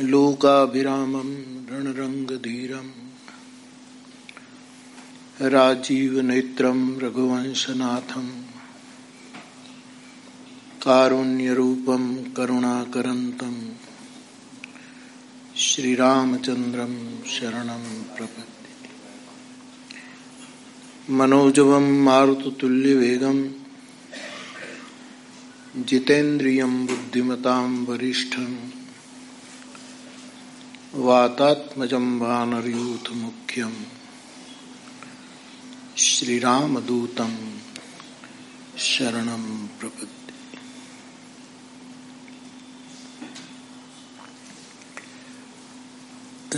लोकाभिरामं रणरङ्गधीरम् राजीवनेत्रं रघुवंशनाथम् कारुण्यरूपं करुणाकरन्तम् श्रीरामचन्द्रं शरणं प्रपद्ये मनोजवं मारुततुल्यवेगम् जितेन्द्रियं बुद्धिमतां वरिष्ठम् वातात्मजं वानरयूथमुख्यं श्रीरामदूतं शरणं प्रपद्ये।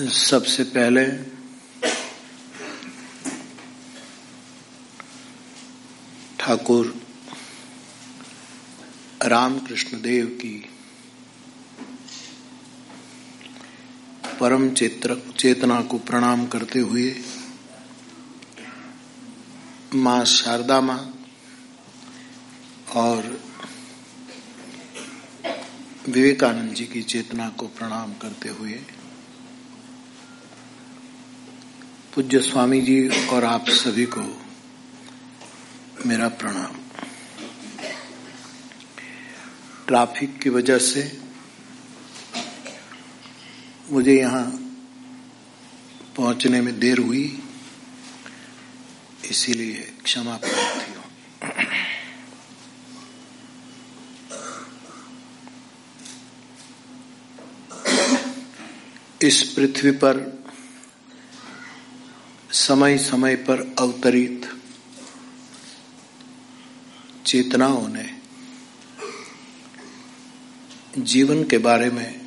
सबसे पहले ठाकुर रामकृष्ण देव की परम चेत्र, चेतना को प्रणाम करते हुए माँ शारदा माँ और विवेकानंद जी की चेतना को प्रणाम करते हुए पूज्य स्वामी जी और आप सभी को मेरा प्रणाम। ट्रैफ़िक की वजह से मुझे यहाँ पहुँचने में देर हुई, इसीलिए क्षमा प्रार्थी हूँ। इस पृथ्वी पर समय समय पर अवतरित चेतनाओं ने जीवन के बारे में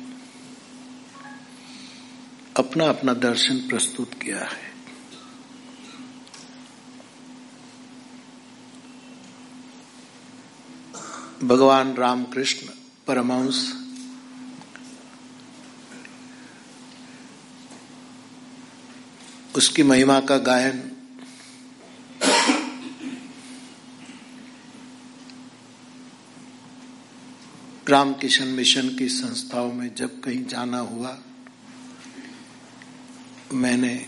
अपना अपना दर्शन प्रस्तुत किया है। भगवान रामकृष्ण परमहंस, उसकी महिमा का गायन रामकिशन मिशन की संस्थाओं में जब कहीं जाना हुआ मैंने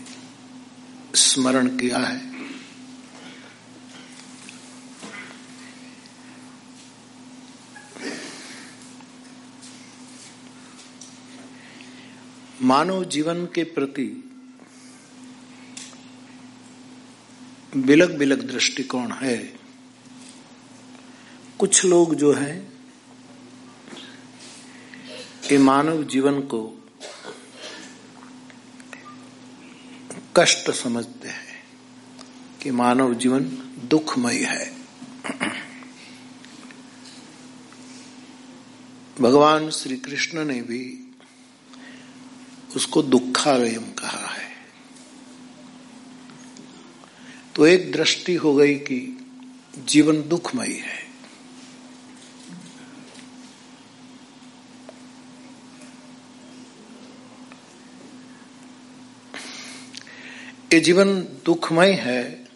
स्मरण किया है। मानव जीवन के प्रति बिलक बिलक दृष्टिकोण है। कुछ लोग जो हैं, ये मानव जीवन को कष्ट समझते हैं कि मानव जीवन दुखमय है। भगवान श्री कृष्ण ने भी उसको दुखालयम कहा है। तो एक दृष्टि हो गई कि जीवन दुखमय है। ये जीवन दुखमय है।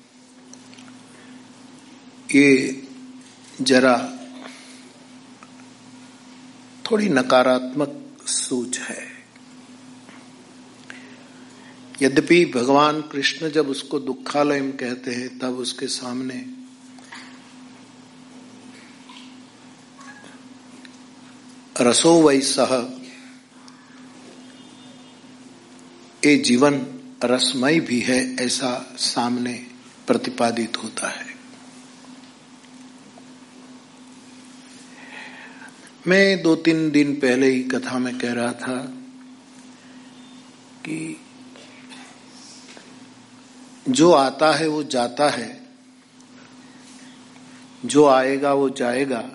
ये जरा थोड़ी नकारात्मक सोच है। यद्यपि भगवान कृष्ण जब उसको दुखालय कहते हैं, तब उसके सामने रसो वै सह ये जीवन रसमय भी है, ऐसा सामने प्रतिपादित होता है। मैं दो तीन दिन पहले ही कथा में कह रहा था कि जो आता है, वो जाता है। जो आएगा, वो जाएगा।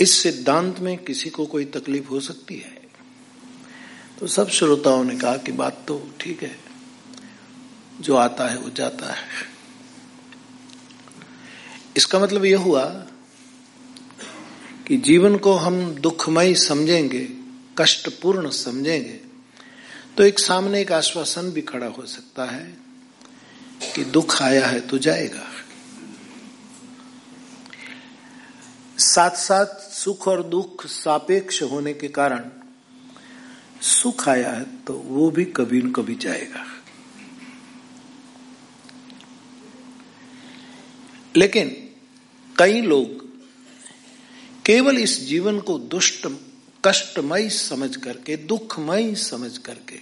इस सिद्धांत में किसी को कोई तकलीफ़ हो सकती है? तो सब श्रोताओं ने कहा कि बात तो ठीक है, जो आता है वो जाता है। इसका मतलब यह हुआ कि जीवन को हम दुखमय समझेंगे, कष्टपूर्ण समझेंगे तो एक सामने एक आश्वासन भी खड़ा हो सकता है कि दुख आया है तो जाएगा। साथ साथ सुख और दुख सापेक्ष होने के कारण सुख आया है तो वो भी कभी न कभी जाएगा। लेकिन कई लोग केवल इस जीवन को दुष्ट, कष्टमय समझ करके, दुखमय समझ करके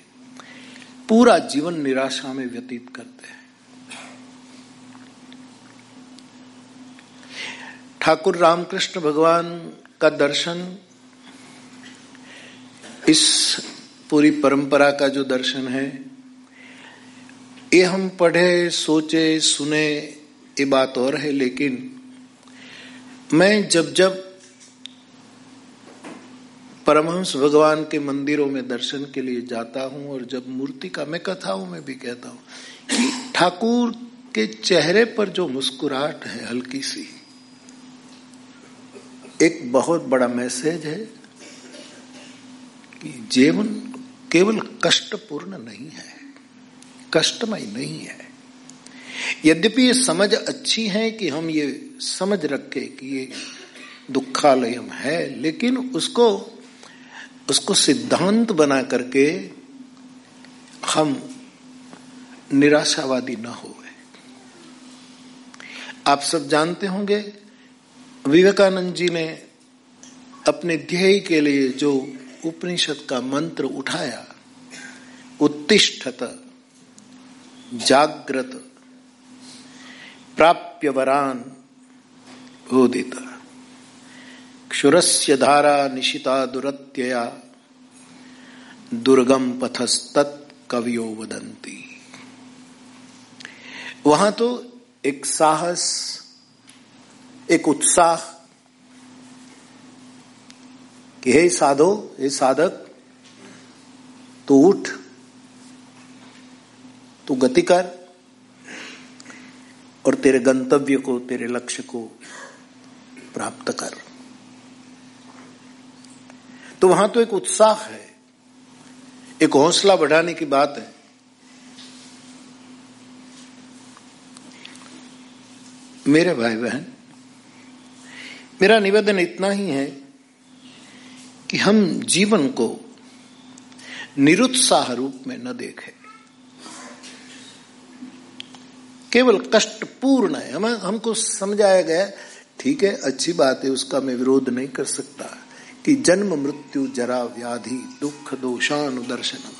पूरा जीवन निराशा में व्यतीत करते हैं। ठाकुर रामकृष्ण भगवान का दर्शन इस पूरी परंपरा का जो दर्शन है, ये हम पढ़े, सोचे, सुने, ये बात और है, लेकिन मैं जब जब परमहंस भगवान के मंदिरों में दर्शन के लिए जाता हूँ और जब मूर्ति का, मैं कथाओं में भी कहता हूँ कि ठाकुर के चेहरे पर जो मुस्कुराहट है हल्की सी, एक बहुत बड़ा मैसेज है कि जीवन केवल कष्टपूर्ण नहीं है, कष्टमय नहीं है। यद्यपि ये समझ अच्छी है कि हम ये समझ रखे कि ये दुखालयम है, लेकिन उसको उसको सिद्धांत बना करके हम निराशावादी न हो आप सब जानते होंगे, विवेकानंद जी ने अपने ध्येय के लिए जो उपनिषद का मंत्र उठाया, उत्तिष्ठत जागृत प्राप्य वरान उदित क्षुरस्य धारा निशिता दुरत्यया, दुर्गम पथस्तत् कवियो वदंती वहाँ तो एक साहस, एक उत्साह कि हे साधो, हे साधक, तू उठ, तू गति कर, और तेरे गंतव्य को, तेरे लक्ष्य को प्राप्त कर। तो वहाँ तो एक उत्साह है, एक हौसला बढ़ाने की बात है। मेरे भाई बहन मेरा निवेदन इतना ही है कि हम जीवन को निरुत्साह रूप में न देखें। केवल कष्ट पूर्ण है। हमें, हमको समझाया गया, ठीक है, अच्छी बात है, उसका मैं विरोध नहीं कर सकता, कि जन्म, मृत्यु, जरा, व्याधि, दुख, दोषानुदर्शनम।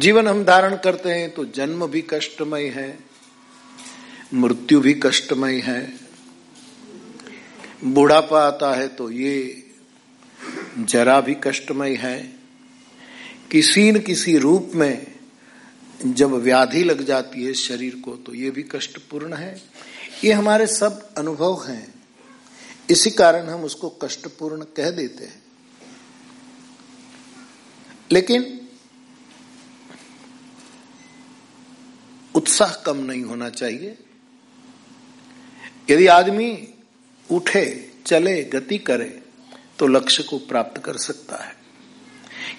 जीवन हम धारण करते हैं तो जन्म भी कष्टमय है, मृत्यु भी कष्टमय है। बुढ़ापा आता है तो ये जरा भी कष्टमय है। किसी न किसी रूप में जब व्याधि लग जाती है शरीर को तो ये भी कष्टपूर्ण है। ये हमारे सब अनुभव हैं। इसी कारण हम उसको कष्टपूर्ण कह देते हैं। लेकिन उत्साह कम नहीं होना चाहिए। यदि आदमी उठे, चले, गति करे तो लक्ष्य को प्राप्त कर सकता है।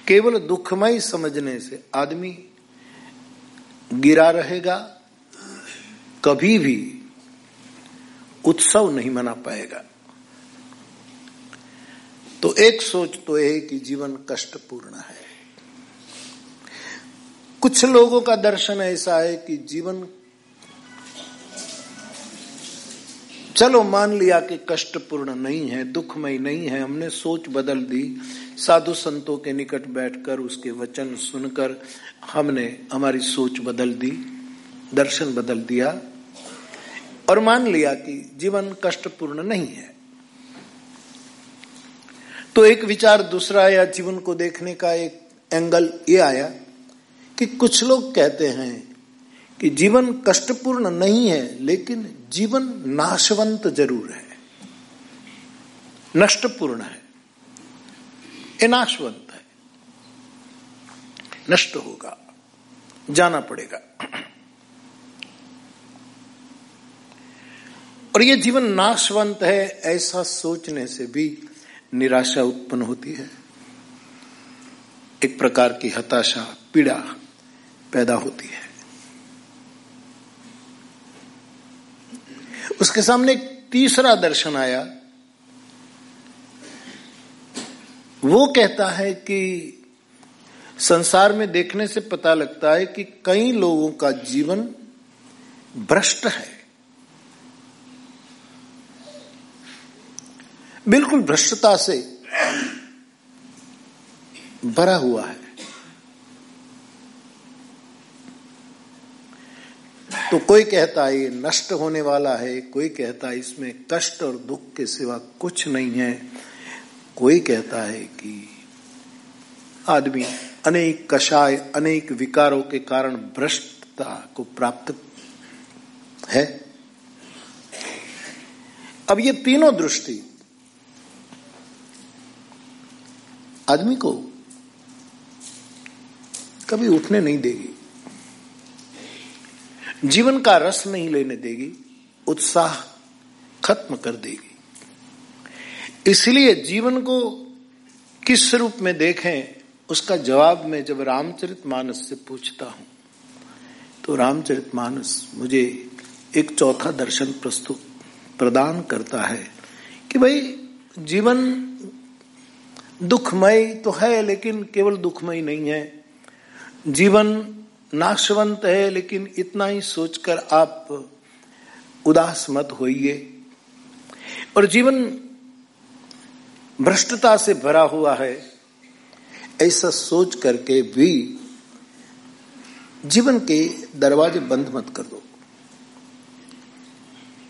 केवल दुखमय समझने से आदमी गिरा रहेगा, कभी भी उत्सव नहीं मना पाएगा। तो एक सोच तो यह कि जीवन कष्टपूर्ण है। कुछ लोगों का दर्शन ऐसा है कि जीवन चलो मान लिया कि कष्टपूर्ण नहीं है, दुखमय नहीं है, हमने सोच बदल दी, साधु संतों के निकट बैठकर उसके वचन सुनकर हमने हमारी सोच बदल दी, दर्शन बदल दिया, और मान लिया कि जीवन कष्टपूर्ण नहीं है। तो एक विचार दूसरा या जीवन को देखने का एक एंगल ये आया कि कुछ लोग कहते हैं कि जीवन कष्टपूर्ण नहीं है, लेकिन जीवन नाशवंत ज़रूर है। नष्टपूर्ण है। नाशवंत है। नष्ट होगा। जाना पड़ेगा। और ये जीवन नाशवंत है, ऐसा सोचने से भी निराशा उत्पन्न होती है। एक प्रकार की हताशा, पीड़ा पैदा होती है। उसके सामने एक तीसरा दर्शन आया। वो कहता है कि संसार में देखने से पता लगता है कि कई लोगों का जीवन भ्रष्ट है। बिल्कुल भ्रष्टता से भरा हुआ है। तो कोई कहता है नष्ट होने वाला है, कोई कहता है इसमें कष्ट और दुख के सिवा कुछ नहीं है। कोई कहता है कि आदमी अनेक कषाय, अनेक विकारों के कारण भ्रष्टता को प्राप्त है। अब ये तीनों दृष्टि आदमी को कभी उठने नहीं देगी। जीवन का रस नहीं लेने देगी, उत्साह खत्म कर देगी। इसलिए जीवन को किस रूप में देखें, उसका जवाब मैं जब रामचरित मानस से पूछता हूँ तो रामचरित मानस मुझे एक चौथा दर्शन प्रस्तुत प्रदान करता है कि भाई, जीवन दुखमय तो है, लेकिन केवल दुखमय नहीं है। जीवन नाशवंत है, लेकिन इतना ही सोचकर आप उदास मत होइए। और जीवन भ्रष्टता से भरा हुआ है, ऐसा सोच करके भी जीवन के दरवाजे बंद मत कर दो।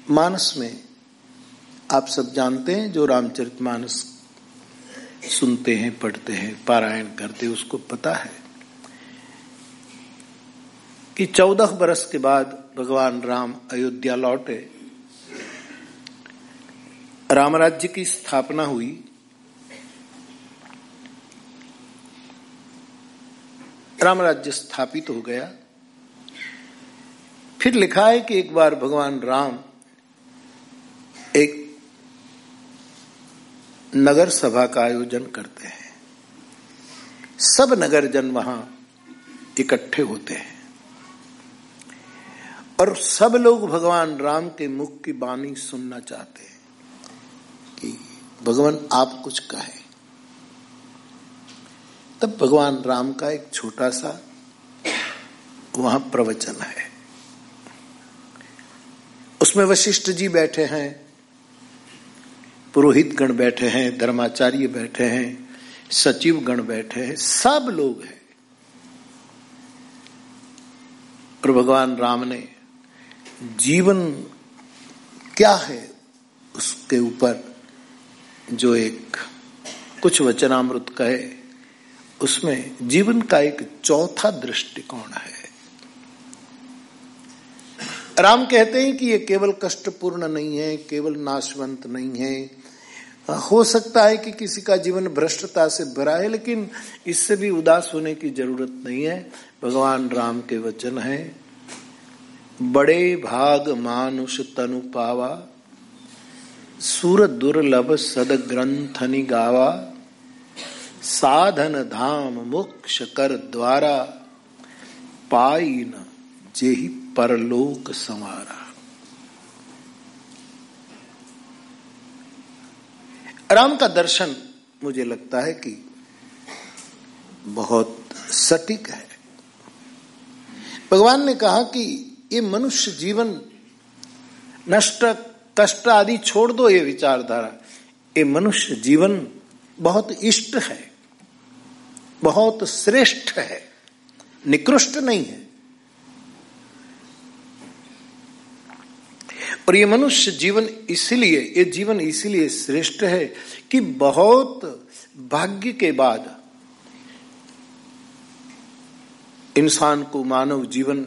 मानस में आप सब जानते हैं, जो रामचरित मानस सुनते हैं, पढ़ते हैं, पारायण करते हैं, उसको पता है। कि चौदह बरस के बाद भगवान राम अयोध्या लौटे। राम राज्य की स्थापना हुई। राम राज्य स्थापित हो गया। फिर लिखा है कि एक बार भगवान राम एक नगर सभा का आयोजन करते हैं। सब नगर जन वहाँ इकट्ठे होते हैं। और सब लोग भगवान राम के मुख की बानी सुनना चाहते हैं कि भगवान आप कुछ कहे। तब भगवान राम का एक छोटा सा वहाँ प्रवचन है। उसमें वशिष्ठ जी बैठे हैं पुरोहित गण बैठे हैं, धर्माचार्य बैठे हैं सचिव गण बैठे हैं, सब लोग हैं। और भगवान राम ने जीवन क्या है उसके ऊपर जो एक कुछ वचनामृत कहे, उसमें जीवन का एक चौथा दृष्टिकोण है। राम कहते हैं कि ये केवल कष्टपूर्ण नहीं है, केवल नाशवंत नहीं है। हो सकता है कि किसी का जीवन भ्रष्टता से भरा है, लेकिन इससे भी उदास होने की ज़रूरत नहीं है। भगवान राम के वचन है। बड़े भाग मानुष तनु पावा, सुर दुर्लभ सद ग्रंथनि गावा, साधन धाम मोक्ष कर द्वारा पाई न जेहि परलोक संवारा। राम का दर्शन मुझे लगता है कि बहुत सटीक है। भगवान ने कहा कि ये मनुष्य जीवन, नष्ट, कष्ट आदि छोड़ दो ये विचारधारा। ये मनुष्य जीवन बहुत इष्ट है, बहुत श्रेष्ठ है, निकृष्ट नहीं है। और ये मनुष्य जीवन इसलिए, ये जीवन इसलिए श्रेष्ठ है कि बहुत भाग्य के बाद इंसान को मानव जीवन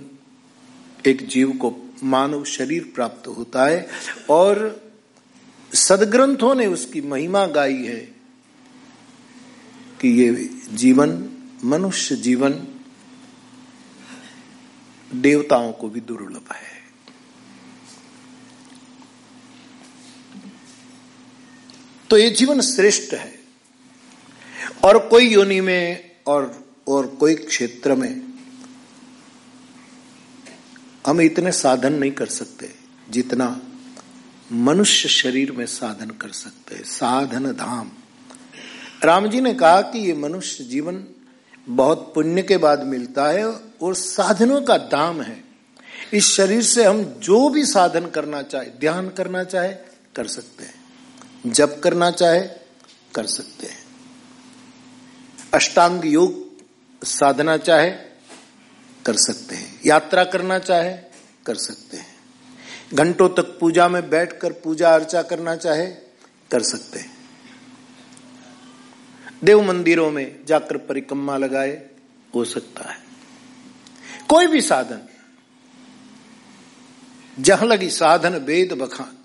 एक जीव को मानव शरीर प्राप्त होता है और सदग्रंथों ने उसकी महिमा गाई है कि ये जीवन, मनुष्य जीवन देवताओं को भी दुर्लभ है। तो ये जीवन श्रेष्ठ है। और कोई योनि में और और कोई क्षेत्र में हम इतने साधन नहीं कर सकते जितना मनुष्य शरीर में साधन कर सकते हैं। साधन धाम। राम जी ने कहा कि ये मनुष्य जीवन बहुत पुण्य के बाद मिलता है और साधनों का दाम है। इस शरीर से हम जो भी साधन करना चाहे, ध्यान करना चाहे, कर सकते हैं। जब करना चाहे, कर सकते हैं। अष्टांग योग साधना चाहे कर सकते हैं। यात्रा करना चाहे, कर सकते हैं। घंटों तक पूजा में बैठकर पूजा अर्चा करना चाहे, कर सकते हैं। देव मंदिरों में जाकर परिक्रमा लगाए, हो सकता है। कोई भी साधन, जहाँ लगी साधन वेद बखान।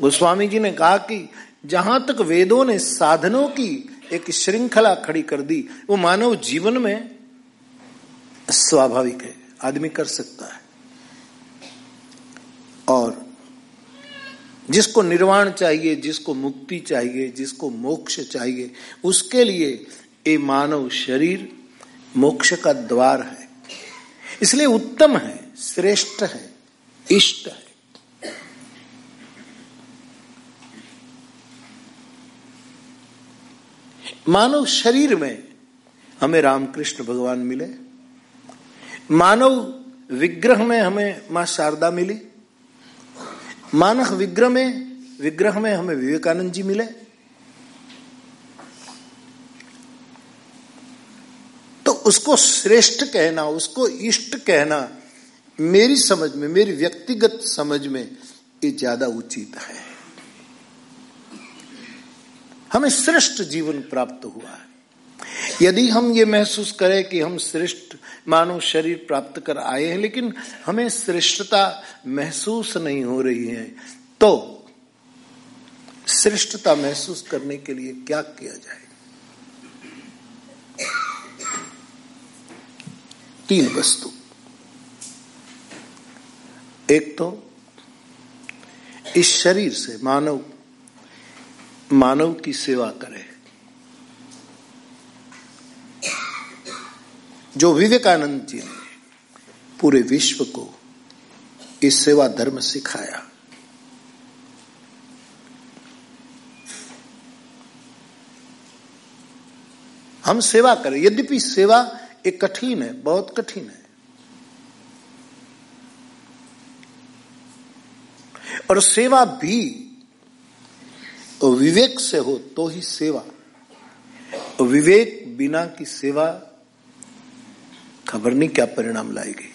गोस्वामी जी ने कहा कि जहाँ तक वेदों ने साधनों की एक श्रृंखला खड़ी कर दी, वो मानव जीवन में स्वाभाविक है। आदमी कर सकता है। और जिसको निर्वाण चाहिए, जिसको मुक्ति चाहिए, जिसको मोक्ष चाहिए, उसके लिए ये मानव शरीर मोक्ष का द्वार है। इसलिए उत्तम है, श्रेष्ठ है, इष्ट है। मानव शरीर में हमें रामकृष्ण भगवान मिले। मानव विग्रह में हमें माँ शारदा मिली। मानव विग्रह में विग्रह में हमें विवेकानंद जी मिले। तो उसको श्रेष्ठ कहना, उसको इष्ट कहना, मेरी समझ में, मेरी व्यक्तिगत समझ में ये ज़्यादा उचित है। हमें श्रेष्ठ जीवन प्राप्त हुआ है। यदि हम ये महसूस करें कि हम श्रेष्ठ मानव शरीर प्राप्त कर आए हैं, लेकिन हमें श्रेष्ठता महसूस नहीं हो रही है तो श्रेष्ठता महसूस करने के लिए क्या किया जाए? तीन वस्तु। एक तो इस शरीर से मानव मानव की सेवा करे। जो विवेकानंद जी ने पूरे विश्व को इस सेवा धर्म सिखाया। हम सेवा करें। यद्यपि सेवा एक कठिन है, बहुत कठिन है। और सेवा भी विवेक से हो तो ही सेवा। विवेक बिना की सेवा खबर नहीं क्या परिणाम लाएगी।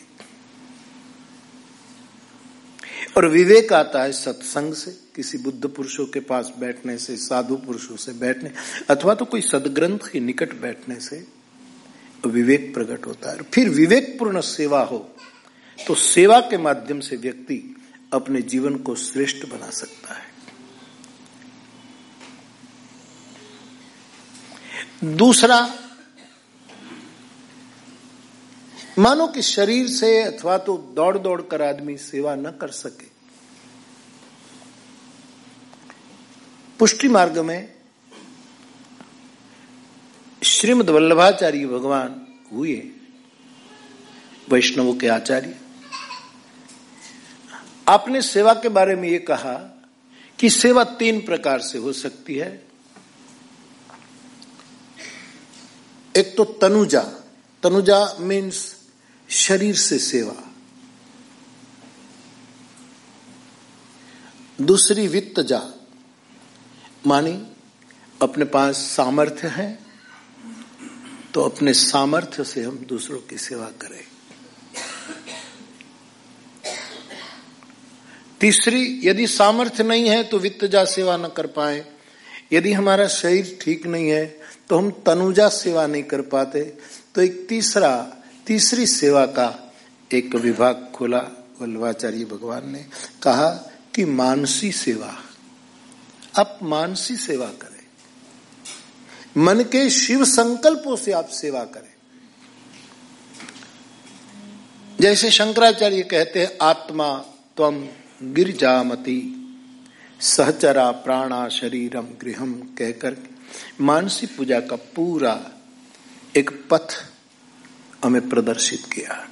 और विवेक आता है सत्संग से, किसी बुद्ध पुरुषों के पास बैठने से, साधु पुरुषों से बैठने, अथवा तो कोई सदग्रंथ के निकट बैठने से, विवेक प्रकट होता है। फिर विवेक पूर्ण सेवा हो तो सेवा के माध्यम से व्यक्ति अपने जीवन को श्रेष्ठ बना सकता है। दूसरा मानो कि शरीर से अथवा तो दौड़ दौड़ कर आदमी सेवा न कर सके। पुष्टि मार्ग में श्रीमद वल्लभाचार्य भगवान हुए वैष्णवों के आचार्य। आपने सेवा के बारे में ये कहा कि सेवा तीन प्रकार से हो सकती है। एक तो तनुजा। तनुजा मीन्स शरीर से सेवा। दूसरी वित्त जा मानी, अपने पास सामर्थ्य है तो अपने सामर्थ्य से हम दूसरों की सेवा करें। तीसरी, यदि सामर्थ्य नहीं है तो वित्तजा सेवा न कर पाए। यदि हमारा शरीर ठीक नहीं है तो हम तनुजा सेवा नहीं कर पाते। तो एक तीसरा तीसरी सेवा का एक विभाग खोला, वल्लभाचार्य भगवान ने कहा कि मानसी सेवा, आप मानसी सेवा करें। मन के शिव संकल्पों से आप सेवा करें। जैसे शंकराचार्य कहते हैं, आत्मा तम गिरजामती, सहचरा प्राणा शरीरम गृहम कहकर मानसी पूजा का पूरा एक पथ हमें प्रदर्शित किया।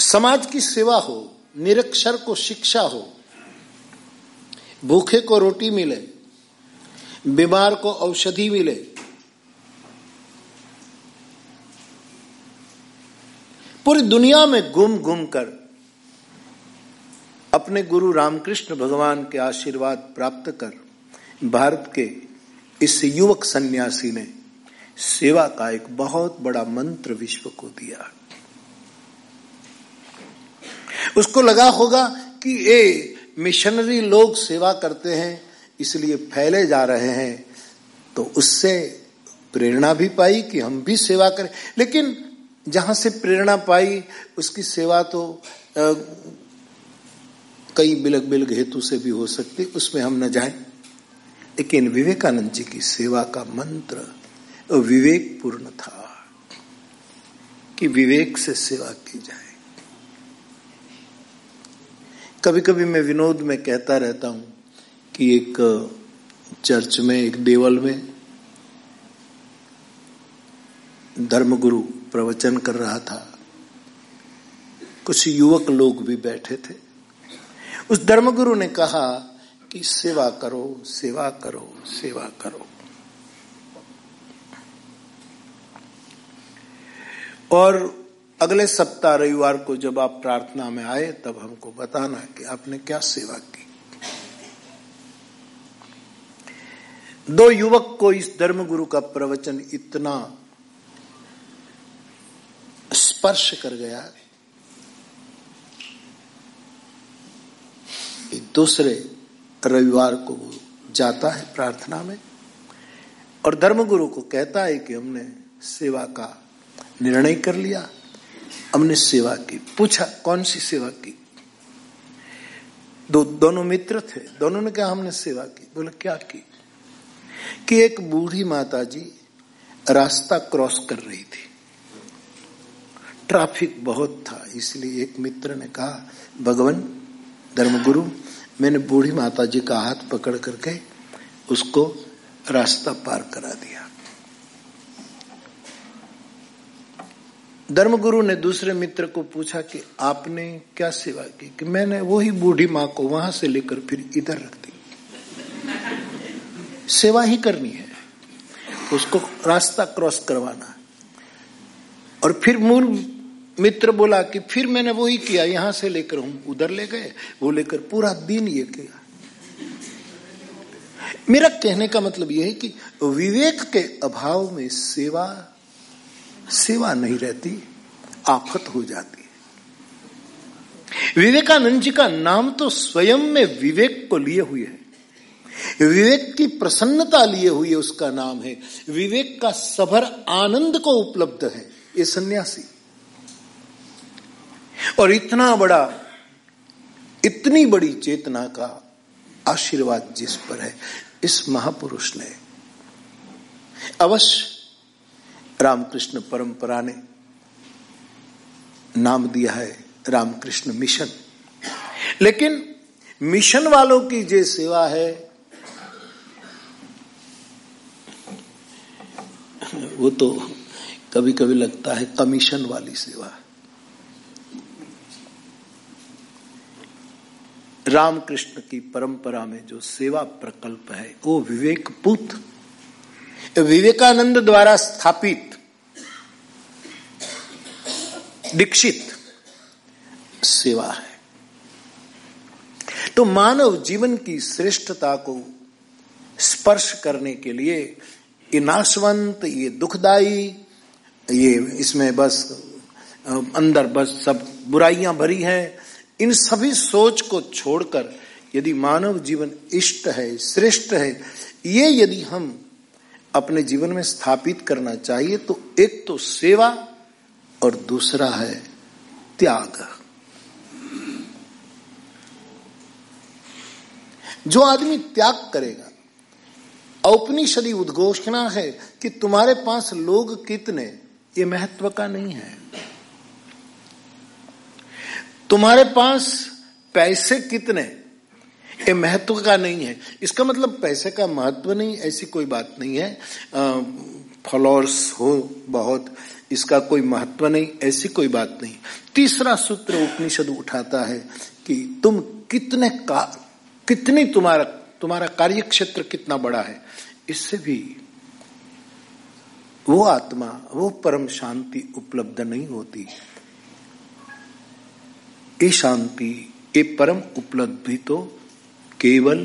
समाज की सेवा हो, निरक्षर को शिक्षा हो, भूखे को रोटी मिले, बीमार को औषधि मिले, पूरी दुनिया में घूम घूम कर अपने गुरु रामकृष्ण भगवान के आशीर्वाद प्राप्त कर भारत के इस युवक सन्यासी ने सेवा का एक बहुत बड़ा मंत्र विश्व को दिया। उसको लगा होगा कि ये मिशनरी लोग सेवा करते हैं इसलिए फैले जा रहे हैं तो उससे प्रेरणा भी पाई कि हम भी सेवा करें। लेकिन जहाँ से प्रेरणा पाई उसकी सेवा तो आ, कई बिलग बिलग हेतु से भी हो सकती उसमें हम न जाएँ। लेकिन विवेकानंद जी की सेवा का मंत्र विवेक पूर्ण था कि विवेक से सेवा की जाए। कभी कभी मैं विनोद में कहता रहता हूँ कि एक चर्च में, एक देवल में धर्मगुरु प्रवचन कर रहा था। कुछ युवक लोग भी बैठे थे। उस धर्मगुरु ने कहा कि सेवा करो सेवा करो सेवा करो। और अगले सप्ताह रविवार को जब आप प्रार्थना में आए, तब हमको बताना कि आपने क्या सेवा की। दो युवक को इस धर्मगुरु का प्रवचन इतना स्पर्श कर गया कि दूसरे रविवार को वो जाता है प्रार्थना में। और धर्मगुरु को कहता है कि हमने सेवा का निर्णय कर लिया, हमने सेवा की। पूछा, कौन सी सेवा की? दो, दोनों मित्र थे। दोनों ने कहा, हमने सेवा की। बोले, क्या की? कि एक बूढ़ी माता जी रास्ता क्रॉस कर रही थी। ट्रैफ़िक बहुत था, इसलिए एक मित्र ने कहा, भगवान, धर्मगुरु मैंने बूढ़ी माता जी का हाथ पकड़ करके उसको रास्ता पार करा दिया। धर्मगुरु ने दूसरे मित्र को पूछा कि आपने क्या सेवा की? कि मैंने वही बूढ़ी माँ को वहाँ से लेकर फिर इधर रख दी। सेवा ही करनी है। उसको रास्ता क्रॉस करवाना। और फिर मूल मित्र बोला कि फिर मैंने वही किया, यहाँ से लेकर हम उधर ले गए, वो लेकर पूरा दिन ये किया। मेरा कहने का मतलब यह है कि विवेक के अभाव में सेवा सेवा नहीं रहती, आफत हो जाती है। विवेकानंद जी का नाम तो स्वयं में विवेक को लिए हुए है। विवेक की प्रसन्नता लिए हुए उसका नाम है। विवेक का सभर आनंद को उपलब्ध है, ये सन्यासी। और इतना बड़ा, इतनी बड़ी चेतना का आशीर्वाद जिस पर है, इस महापुरुष ने अवश्य रामकृष्ण परंपरा ने नाम दिया है रामकृष्ण मिशन। लेकिन मिशन वालों की जो सेवा है, वो तो कभी कभी लगता है कमीशन वाली सेवा रामकृष्ण की परंपरा में जो सेवा प्रकल्प है, वो विवेक पुत्र विवेकानंद द्वारा स्थापित, दीक्षित सेवा है। तो मानव जीवन की श्रेष्ठता को स्पर्श करने के लिए ये नाशवंत, ये दुखदाई, ये इसमें बस अंदर बस सब बुराइयाँ भरी हैं। इन सभी सोच को छोड़कर यदि मानव जीवन इष्ट है, श्रेष्ठ है, ये यदि हम अपने जीवन में स्थापित करना चाहिए तो एक तो सेवा और दूसरा है त्याग। जो आदमी त्याग करेगा, औपनिषदी उद्घोषणा है कि तुम्हारे पास लोग कितने, ये महत्व का नहीं है। तुम्हारे पास पैसे कितने? ये महत्व का नहीं है। इसका मतलब पैसे का महत्व नहीं, ऐसी कोई बात नहीं है। फॉलोअर्स हो बहुत, इसका कोई महत्व नहीं, ऐसी कोई बात नहीं। तीसरा सूत्र उपनिषद उठाता है कि तुम कितने का, कितनी तुम्हारा तुम्हारा कार्य क्षेत्र कितना बड़ा है। इससे भी वो आत्मा, वो परम शांति उपलब्ध नहीं होती। ये शांति ये परम उपलब्धि तो केवल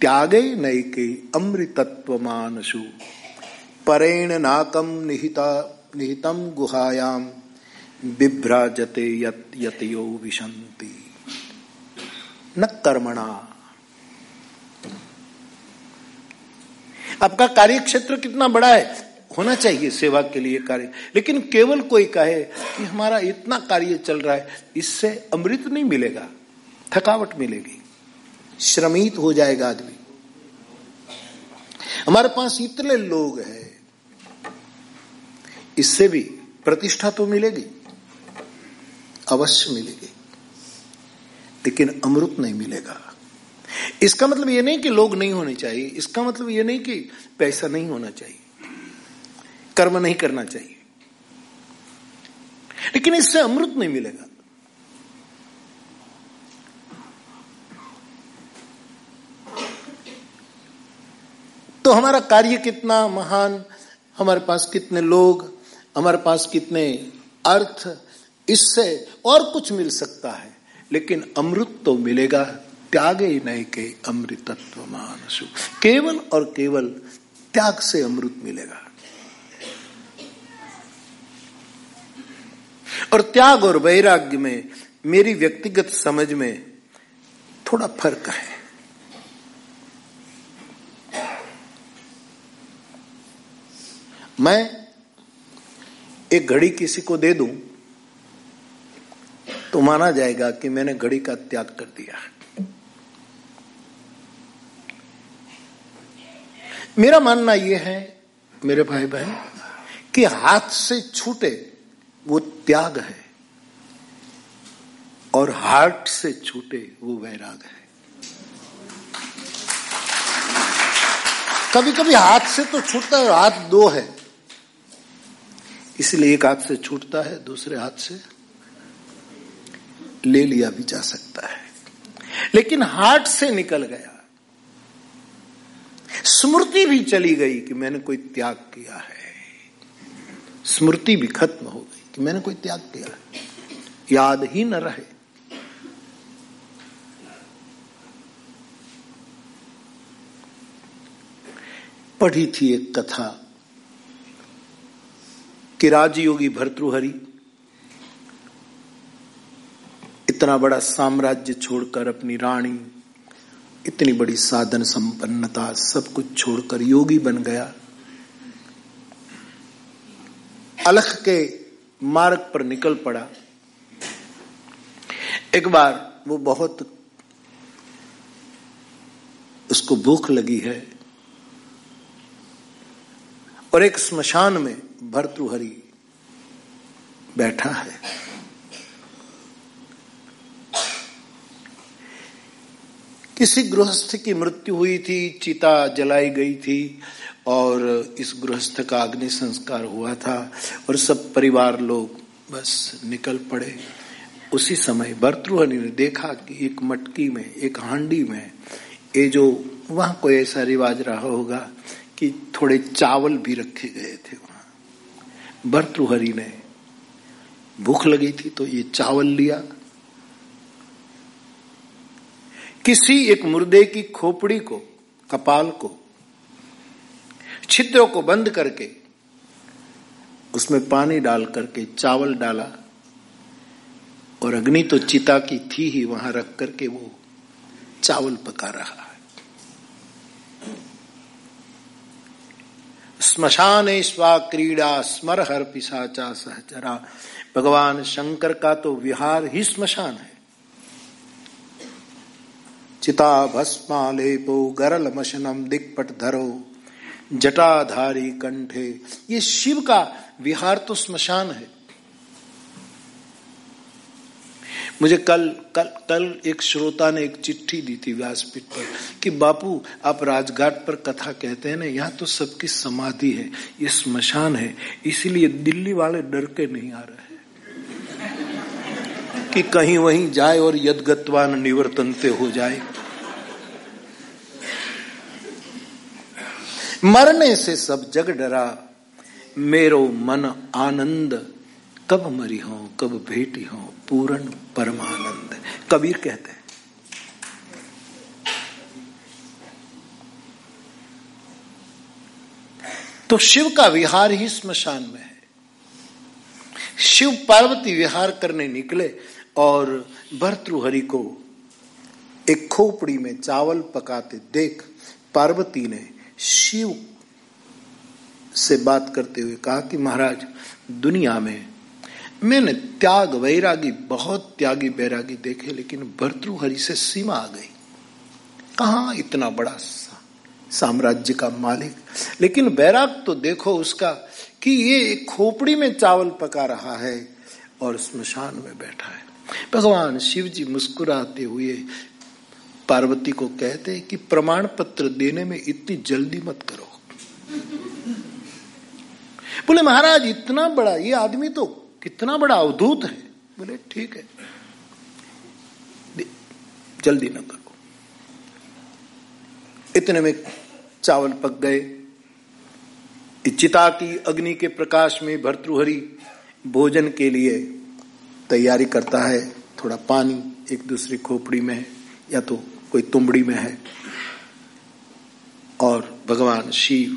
त्यागे नैके अमृतत्व मानसु परेण नाकम निहिता निहितम गुहायाम बिभ्राजते यत, यतयो विशंति न कर्मणा। आपका कार्य क्षेत्र कितना बड़ा है? होना चाहिए सेवा के लिए कार्य। लेकिन केवल कोई कहे कि हमारा इतना कार्य चल रहा है, इससे अमृत नहीं मिलेगा, थकावट मिलेगी, श्रमित हो जाएगा आदमी। हमारे पास इतने लोग हैं, इससे भी प्रतिष्ठा तो मिलेगी, अवश्य मिलेगी, लेकिन अमृत नहीं मिलेगा। इसका मतलब यह नहीं कि लोग नहीं होने चाहिए, इसका मतलब यह नहीं कि पैसा नहीं होना चाहिए। कर्म नहीं करना चाहिए। लेकिन इससे अमृत नहीं मिलेगा। तो हमारा कार्य कितना महान, हमारे पास कितने लोग, हमारे पास कितने अर्थ, इससे और कुछ मिल सकता है। लेकिन अमृत तो मिलेगा, त्यागे नहीं के अमृतत्व मानसु। केवल और केवल त्याग से अमृत मिलेगा। और त्याग और वैराग्य में, मेरी व्यक्तिगत समझ में थोड़ा फ़र्क है। मैं एक घड़ी किसी को दे दूँ तो माना जाएगा कि मैंने घड़ी का त्याग कर दिया मेरा मानना यह है, मेरे भाई बहन कि हाथ से छूटे वो त्याग है और हार्ट से छूटे वो वैराग है। कभी कभी हाथ से तो छूटता है हाथ दो है। इसलिए एक हाथ से छूटता है, दूसरे हाथ से ले लिया भी जा सकता है। लेकिन हार्ट से निकल गया। स्मृति भी चली गई कि मैंने कोई त्याग किया है। स्मृति भी खत्म हो कि मैंने कोई त्याग किया। याद ही न रहे। पढ़ी थी एक कथा कि राजयोगी भर्तृहरि इतना बड़ा साम्राज्य छोड़कर अपनी रानी, इतनी बड़ी साधन संपन्नता सब कुछ छोड़कर योगी बन गया। अलख के मार्ग पर निकल पड़ा। एक बार वो बहुत उसको भूख लगी है और एक स्मशान में भर्तृहरि बैठा है। किसी गृहस्थ की मृत्यु हुई थी, चिता जलाई गई थी और इस गृहस्थ का अग्नि संस्कार हुआ था और सब परिवार लोग बस निकल पड़े। उसी समय भर्तृहरि ने देखा कि एक मटकी में, एक हांडी में, ये जो वहाँ कोई ऐसा रिवाज रहा होगा कि थोड़े चावल भी रखे गए थे वहाँ। भर्तृहरि ने भूख लगी थी तो ये चावल लिया। किसी एक मुर्दे की खोपड़ी को, कपाल को छिद्रों को बंद करके उसमें पानी डाल करके चावल डाला और अग्नि तो चिता की थी ही, वहाँ रख करके वो चावल पका रहा है। स्मशान स्वा क्रीड़ा स्मर हर पिशाचा सहचरा। भगवान शंकर का तो विहार ही स्मशान है। चिता भस्मालेपो, गरल मशनम, दिक्पट धरो। जटाधारी कंठे। ये शिव का विहार तो स्मशान है। मुझे कल कल कल एक श्रोता ने एक चिट्ठी दी थी व्यासपीठ पर कि, बापू, आप राजघाट पर कथा कहते हैं ना, यहाँ तो सबकी समाधि है, ये स्मशान है, इसीलिए दिल्ली वाले डर के नहीं आ रहे कि कहीं वहीं जाए और यदगतवान निवर्तनते हो जाए। मरने से सब जग डरा। मेरो मन आनंद, कब मरी हो, कब भेटी हो पूर्ण परमानंद। कबीर कहते हैं। तो शिव का विहार ही स्मशान में है। शिव पार्वती विहार करने निकले और भर्तृहरि को एक खोपड़ी में चावल पकाते देख पार्वती ने शिव से बात करते हुए कहा कि महाराज, दुनिया में मैंने त्याग वैरागी, बहुत त्यागी बैरागी देखे, लेकिन भर्तृहरि से सीमा आ गई। कहा इतना बड़ा साम्राज्य का मालिक? लेकिन बैराग तो देखो उसका कि ये एक खोपड़ी में चावल पका रहा है और स्मशान में बैठा है। भगवान शिव जी मुस्कुराते हुए पार्वती को कहते कि प्रमाण पत्र देने में इतनी जल्दी मत करो। बोले, महाराज, इतना बड़ा, ये आदमी तो कितना बड़ा अवधूत है। बोले, ठीक है जल्दी न करो। इतने में चावल पक गए। चिता की अग्नि के प्रकाश में भर्तृहरि भोजन के लिए तैयारी करता है। थोड़ा पानी एक दूसरी खोपड़ी में या तो कोई तुमड़ी में है और भगवान शिव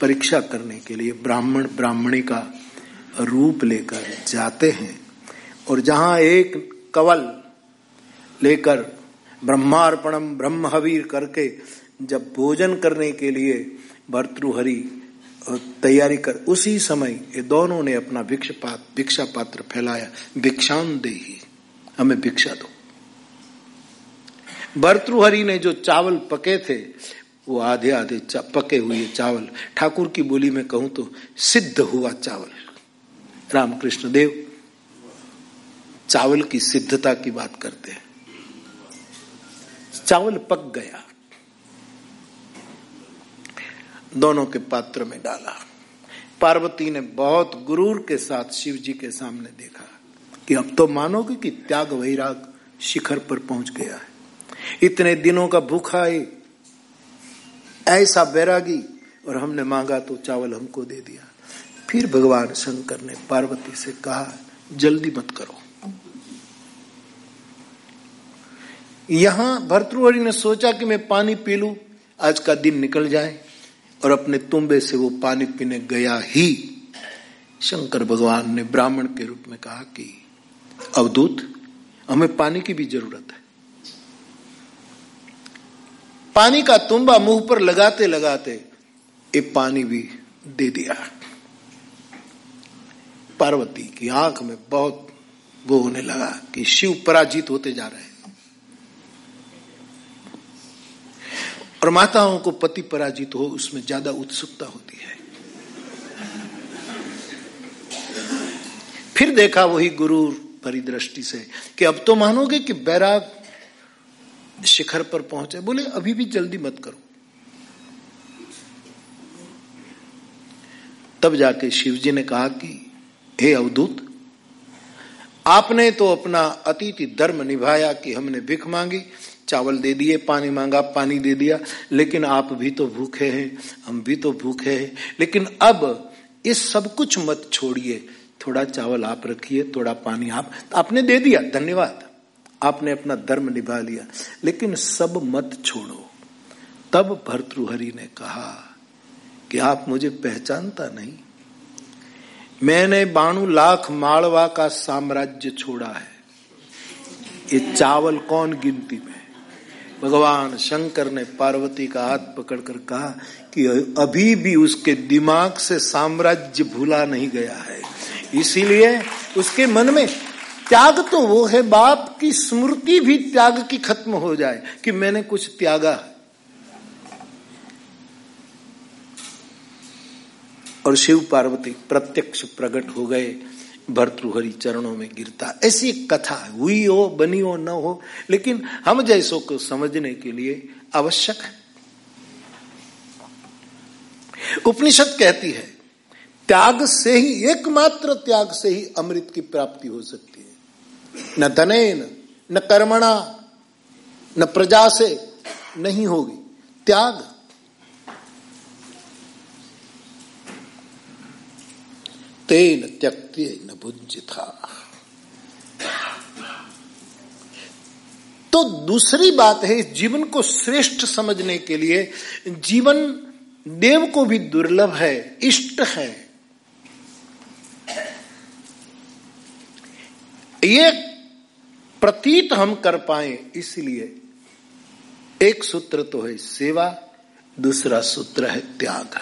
परीक्षा करने के लिए ब्राह्मण, ब्राह्मणी का रूप लेकर जाते हैं और जहाँ एक कवल लेकर ब्रह्मार्पणम ब्रह्मवीर करके जब भोजन करने के लिए भर्तृहरि तैयारी कर, उसी समय ये दोनों ने अपना भिक्षा पात्र फैलाया भिक्षान दे ही हमें भिक्षा दो। भर्तृहरि ने जो चावल पके थे, वो आधे आधे पके हुए चावल। ठाकुर की बोली में कहूँ तो सिद्ध हुआ चावल। रामकृष्ण देव, चावल की सिद्धता की बात करते हैं। चावल पक गया। दोनों के पात्र में डाला। पार्वती ने बहुत गुरूर के साथ शिव जी के सामने देखा कि अब तो मानोगे कि त्याग वैराग शिखर पर पहुँच गया है। इतने दिनों का भूखा है ऐसा बैरागी, और हमने मांगा तो चावल हमको दे दिया। फिर भगवान शंकर ने पार्वती से कहा, जल्दी मत करो। यहाँ भर्तृहरि ने सोचा कि मैं पानी पी लू, आज का दिन निकल जाए, और अपने तुम्बे से वो पानी पीने गया ही। शंकर भगवान ने ब्राह्मण के रूप में कहा कि, अवधूत, हमें पानी की भी ज़रूरत है। पानी का तुम्बा मुँह पर लगाते लगाते ये पानी भी दे दिया। पार्वती की आँख में बहुत वो होने लगा कि शिव पराजित होते जा रहे हैं। और माताओं को पति पराजित हो, उसमें ज़्यादा उत्सुकता होती है। फिर देखा वही गुरु परिदृष्टि से कि अब तो मानोगे कि बैराग शिखर पर पहुँचे, बोले, अभी भी जल्दी मत करो। तब जाके शिवजी ने कहा कि, हे अवधूत, आपने तो अपना अतिथि धर्म निभाया कि हमने भिख मांगी, चावल दे दिए, पानी मांगा, पानी दे दिया, लेकिन आप भी तो भूखे हैं, हम भी तो भूखे हैं। लेकिन अब इस सब कुछ मत छोड़िए, थोड़ा चावल आप रखिए, थोड़ा पानी आप, आपने दे दिया, धन्यवाद। आपने अपना धर्म निभा लिया। लेकिन सब मत छोड़ो। तब भर्तृहरि ने कहा कि आप मुझे पहचानता नहीं। मैंने बाणु लाख माड़वा का साम्राज्य छोड़ा है। ये चावल कौन गिनती में? भगवान शंकर ने पार्वती का हाथ पकड़कर कहा कि अभी भी उसके दिमाग से साम्राज्य भूला नहीं गया है। इसीलिए उसके मन में त्याग तो वो है, बाप की स्मृति भी त्याग की खत्म हो जाए कि मैंने कुछ त्यागा। और शिव पार्वती प्रत्यक्ष प्रकट हो गए, भर्तृहरि चरणों में गिरता। ऐसी कथा हुई हो, बनी हो, न हो, लेकिन हम जैसों को समझने के लिए आवश्यक है। उपनिषद कहती है, त्याग से ही, एकमात्र त्याग से ही अमृत की प्राप्ति हो सकती न धने न कर्मणा, न प्रजा से नहीं होगी। त्याग। तेन त्यक्ति न था तो दूसरी बात है, जीवन को श्रेष्ठ समझने के लिए जीवन देव को भी दुर्लभ है, इष्ट है। ये प्रतीत हम कर पाए, इसलिए एक सूत्र तो है सेवा, दूसरा सूत्र है त्याग।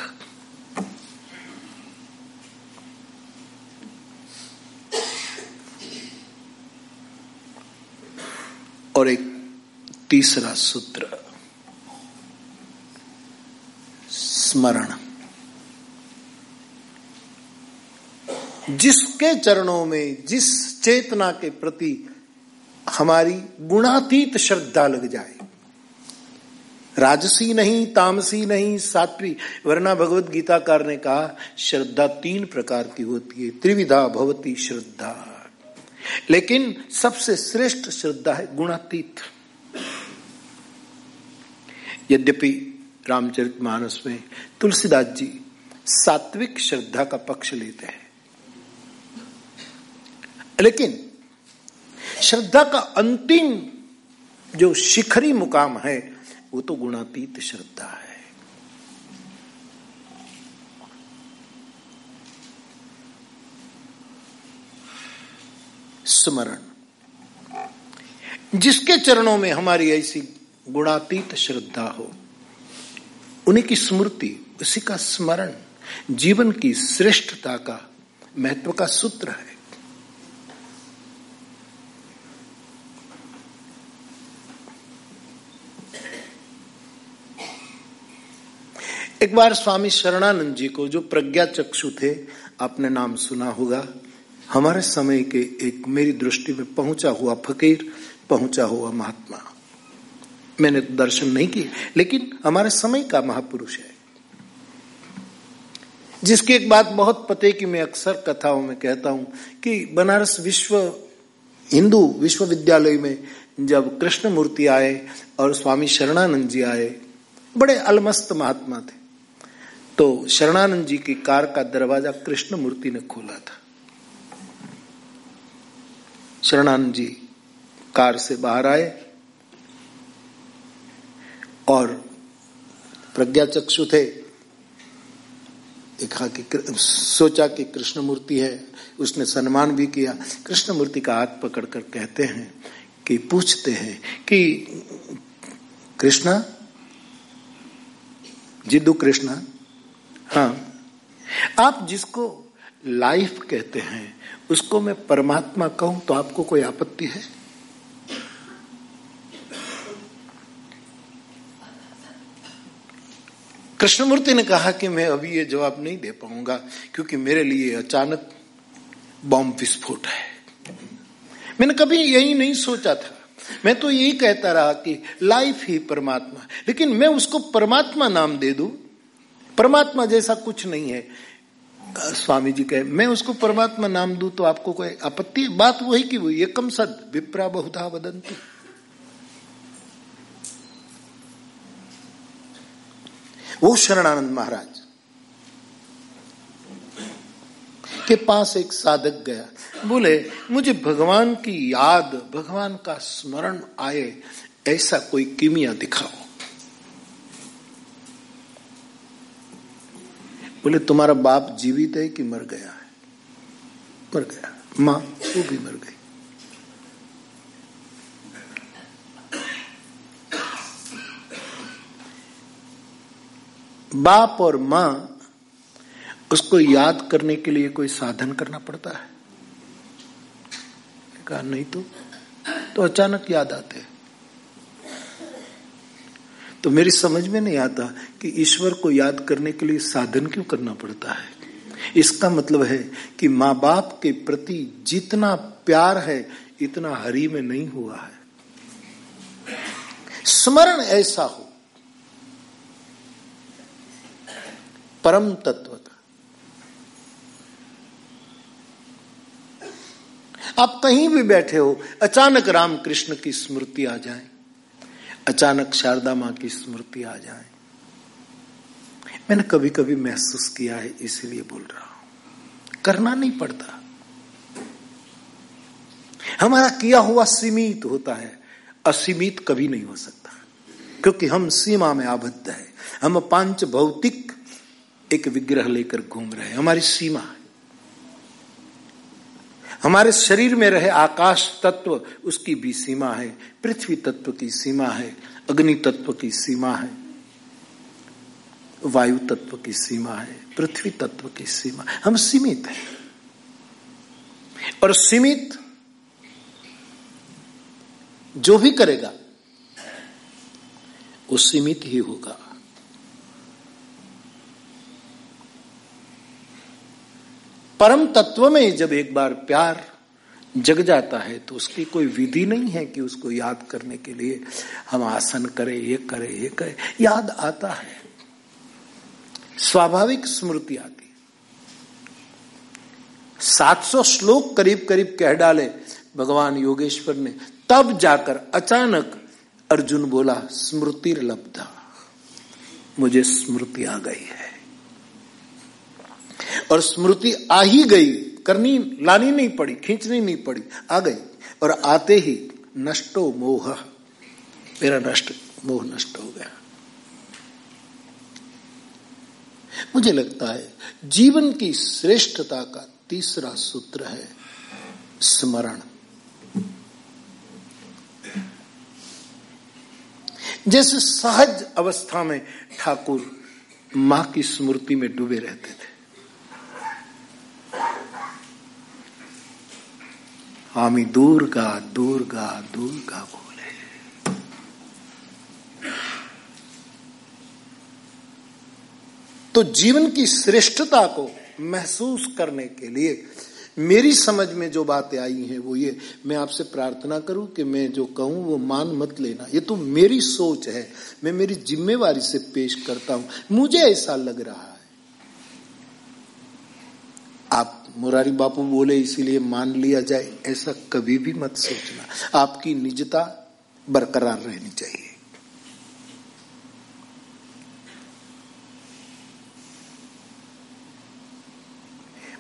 और एक तीसरा सूत्र, स्मरण। जिसके चरणों में, जिस चेतना के प्रति हमारी गुणातीत श्रद्धा लग जाए। राजसी नहीं, तामसी नहीं, सात्वी। वरना भगवत गीताकार ने कहा, श्रद्धा तीन प्रकार की होती है, त्रिविधा भवती श्रद्धा। लेकिन सबसे श्रेष्ठ श्रद्धा है गुणातीत। यद्यपि रामचरित मानस में तुलसीदास जी सात्विक श्रद्धा का पक्ष लेते हैं। लेकिन श्रद्धा का अंतिम जो शिखरी मुकाम है, वो तो गुणातीत श्रद्धा है। स्मरण। जिसके चरणों में हमारी ऐसी गुणातीत श्रद्धा हो, उन्हीं की स्मृति, उसी का स्मरण, जीवन की श्रेष्ठता का महत्व का सूत्र है। एक बार स्वामी शरणानंद जी को, जो प्रज्ञा चक्षु थे, आपने नाम सुना होगा। हमारे समय के एक मेरी दृष्टि में पहुँचा हुआ फकीर, पहुँचा हुआ महात्मा। मैंने तो दर्शन नहीं किए, लेकिन हमारे समय का महापुरुष है। जिसकी एक बात बहुत पते की मैं अक्सर कथाओं में कहता हूँ कि बनारस विश्व, हिंदू विश्वविद्यालय में जब कृष्ण मूर्ति आए और स्वामी शरणानंद जी आए, बड़े अलमस्त महात्मा थे। तो शरणानंद जी की कार का दरवाज़ा कृष्ण मूर्ति ने खोला था। शरणानंद जी कार से बाहर आए और प्रज्ञा चक्षु थे। देखा कि सोचा कि कृष्ण मूर्ति है, उसने सम्मान भी किया। कृष्ण मूर्ति का हाथ पकड़कर कहते हैं कि पूछते हैं कि कृष्णा जिद्दू कृष्णा हाँ। आप जिसको लाइफ कहते हैं, उसको मैं परमात्मा कहूँ तो आपको कोई आपत्ति है? कृष्णमूर्ति ने कहा कि मैं अभी ये जवाब नहीं दे पाऊँगा, क्योंकि मेरे लिए अचानक बॉम्ब विस्फोट है। मैंने कभी यही नहीं सोचा था। मैं तो यही कहता रहा कि लाइफ ही परमात्मा। लेकिन मैं उसको परमात्मा नाम दे दू परमात्मा जैसा कुछ नहीं है। स्वामी जी कहे, मैं उसको परमात्मा नाम दू तो आपको कोई आपत्ति बात वही की वही एकम सद, विप्रा बहुधा वदंती। वो शरणानंद महाराज, के पास एक साधक गया। बोले, मुझे भगवान की याद, भगवान का स्मरण आए, ऐसा कोई किमिया दिखाओ। बोले, तुम्हारा बाप जीवित है कि मर गया है? मर गया। माँ, वो भी मर गई। बाप और माँ, उसको याद करने के लिए कोई साधन करना पड़ता है। कहा, नहीं तो तो अचानक याद आते तो मेरी समझ में नहीं आता कि ईश्वर को याद करने के लिए साधन क्यों करना पड़ता है। इसका मतलब है कि माँ बाप के प्रति जितना प्यार है, इतना हरि में नहीं हुआ है। स्मरण ऐसा हो। परम तत्व का। आप कहीं भी बैठे हो, अचानक राम कृष्ण की स्मृति आ जाए। अचानक शारदा माँ की स्मृति आ जाए। मैंने कभी कभी महसूस किया है, इसलिए बोल रहा हूँ। करना नहीं पड़ता। हमारा किया हुआ सीमित होता है। असीमित कभी नहीं हो सकता। क्योंकि हम सीमा में आबद्ध है। हम पाँच भौतिक एक विग्रह लेकर घूम रहे हैं। हमारी सीमा है। हमारे शरीर में रहे आकाश तत्व, उसकी भी सीमा है। पृथ्वी तत्व की सीमा है। अग्नि तत्व की सीमा है। वायु तत्व की सीमा है। पृथ्वी तत्व की सीमा। हम सीमित हैं। और सीमित जो भी करेगा, वो सीमित ही होगा। परम तत्व में जब एक बार प्यार जग जाता है तो उसकी कोई विधि नहीं है कि उसको याद करने के लिए हम आसन करें, ये करें ये करें। याद आता है। स्वाभाविक स्मृति आती है। 700 श्लोक करीब करीब कह डाले भगवान योगेश्वर ने। तब जाकर अचानक अर्जुन बोला, स्मृति लब्धा, मुझे स्मृति आ गई है। और स्मृति आ ही गई, करनी, लानी नहीं पड़ी, खींचनी नहीं पड़ी, आ गई। और आते ही नष्टो मोह। मेरा नष्ट, मोह नष्ट हो गया। मुझे लगता है, जीवन की श्रेष्ठता का तीसरा सूत्र है स्मरण। जैसे सहज अवस्था में ठाकुर माँ की स्मृति में डूबे रहते थे आमी दुर्गा दुर्गा दुर्गा बोले। तो जीवन की श्रेष्ठता को महसूस करने के लिए मेरी समझ में जो बातें आई हैं वो ये, मैं आपसे प्रार्थना करूँ कि मैं जो कहूँ वो मान मत लेना। ये तो मेरी सोच है, मैं मेरी जिम्मेवारी से पेश करता हूँ। मुझे ऐसा लग रहा है। आप मुरारी बापू बोले, इसीलिए मान लिया जाए, ऐसा कभी भी मत सोचना। आपकी निजता बरकरार रहनी चाहिए।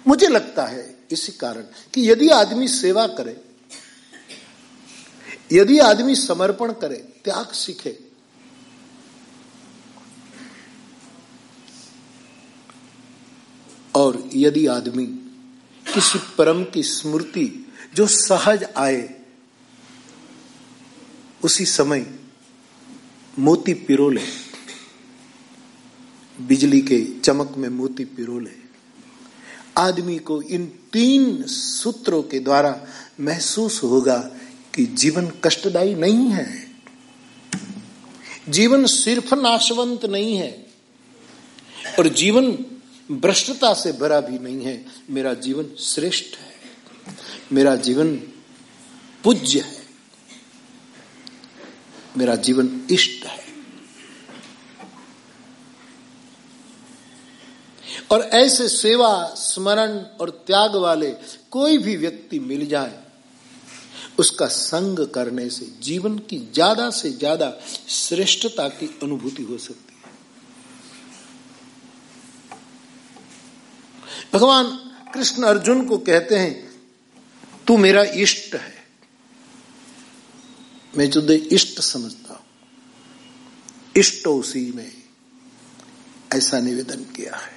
मुझे लगता है इसी कारण कि यदि आदमी सेवा करे, यदि आदमी समर्पण करे, त्याग सीखे, और यदि आदमी किसी परम की स्मृति जो सहज आए, उसी समय मोती पिरोले, बिजली के चमक में मोती पिरोले। आदमी को इन तीन सूत्रों के द्वारा महसूस होगा कि जीवन कष्टदायी नहीं है। जीवन सिर्फ़ नाशवंत नहीं है, और जीवन भ्रष्टता से भरा भी नहीं है। मेरा जीवन श्रेष्ठ है। मेरा जीवन पूज्य है। मेरा जीवन इष्ट है। और ऐसे सेवा, स्मरण और त्याग वाले कोई भी व्यक्ति मिल जाए, उसका संग करने से, जीवन की ज़्यादा से ज़्यादा श्रेष्ठता की अनुभूति हो सकती भगवान कृष्ण अर्जुन को कहते हैं, तू मेरा इष्ट है। मैं तुझे इष्ट समझता हूँ। इष्ट उसी में ऐसा निवेदन किया है।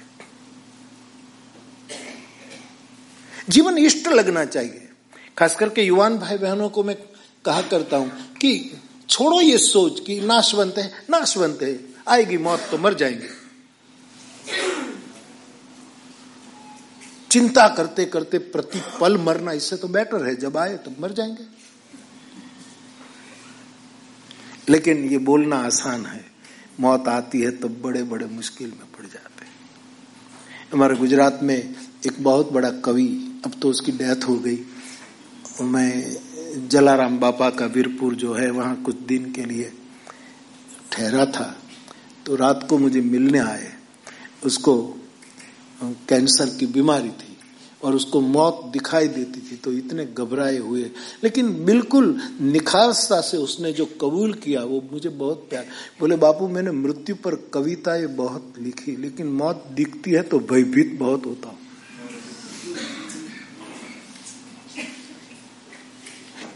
जीवन इष्ट लगना चाहिए। खास करके युवान भाई बहनों को मैं कहा करता हूँ कि छोड़ो ये सोच कि नाशवंत है नाशवंत है, आएगी मौत तो मर जाएँगे। चिंता करते करते प्रति पल मरना, इससे तो बेटर है, जब आए तब मर जाएँगे। लेकिन ये बोलना आसान है, मौत आती है तो बड़े बड़े मुश्किल में पड़ जाते हैं। हमारे गुजरात में एक बहुत बड़ा कवि, अब तो उसकी डेथ हो गई। मैं जलाराम बापा का वीरपुर जो है, वहाँ कुछ दिन के लिए ठहरा था। तो रात को मुझे मिलने आए, उसको कैंसर की बीमारी थी और उसको मौत दिखाई देती थी तो इतने घबराए हुए। लेकिन बिल्कुल निखारता से उसने जो कबूल किया, वो मुझे बहुत प्यार। बोले, बापू, मैंने मृत्यु पर कविताएँ बहुत लिखी, लेकिन मौत दिखती है तो भयभीत बहुत होता हूँ।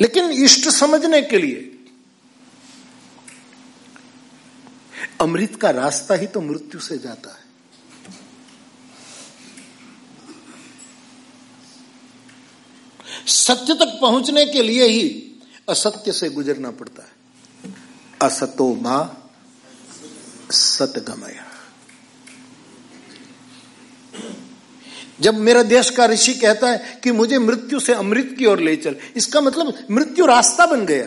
लेकिन इष्ट समझने के लिए, अमृत का रास्ता ही तो मृत्यु से जाता है। सत्य तक पहुँचने के लिए ही असत्य से गुजरना पड़ता है। असतो मा सतगमय। जब मेरा देश का ऋषि कहता है कि मुझे मृत्यु से अमृत की ओर ले चल, इसका मतलब मृत्यु रास्ता बन गया।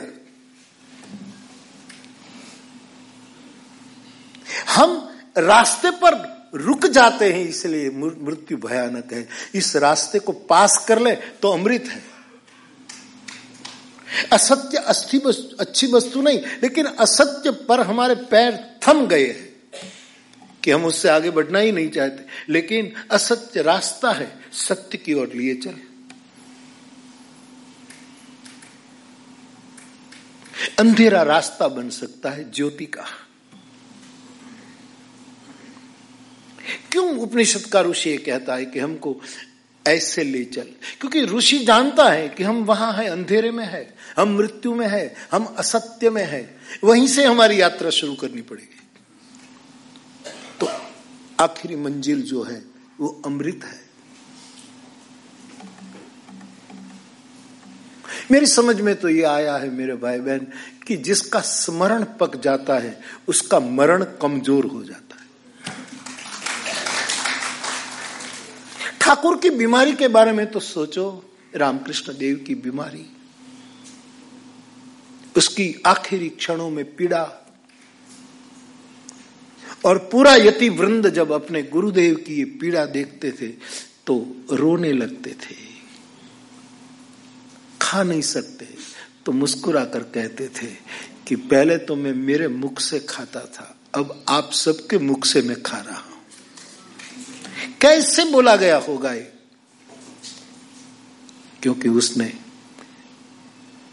हम रास्ते पर रुक जाते हैं, इसलिए मृत्यु भयानक है। इस रास्ते को पास कर ले तो अमृत है। असत्य अस्थि अच्छी वस्तु नहीं, लेकिन असत्य पर हमारे पैर थम गए हैं कि हम उससे आगे बढ़ना ही नहीं चाहते। लेकिन असत्य रास्ता है, सत्य की ओर लिए चले। अंधेरा रास्ता बन सकता है, ज्योति का। क्यों उपनिषद का ऋषि कहता है कि हमको ऐसे ले चल? क्योंकि ऋषि जानता है कि हम वहाँ है, अंधेरे में है, हम मृत्यु में है, हम असत्य में है। वहीं से हमारी यात्रा शुरू करनी पड़ेगी। तो आखिरी मंजिल जो है, वो अमृत है। मेरी समझ में तो ये आया है, मेरे भाई बहन कि जिसका स्मरण पक जाता है, उसका मरण कमज़ोर हो जाता है। ठाकुर की बीमारी के बारे में तो सोचो, रामकृष्ण देव की बीमारी। उसकी आखिरी क्षणों में पीड़ा। और पूरा यति वृंद जब अपने गुरुदेव की ये पीड़ा देखते थे तो रोने लगते थे। खा नहीं सकते तो मुस्कुरा कर कहते थे कि पहले तो मैं मेरे मुख से खाता था, अब आप सबके मुख से मैं खा रहा हूँ। कैसे बोला गया होगा ये? क्योंकि उसने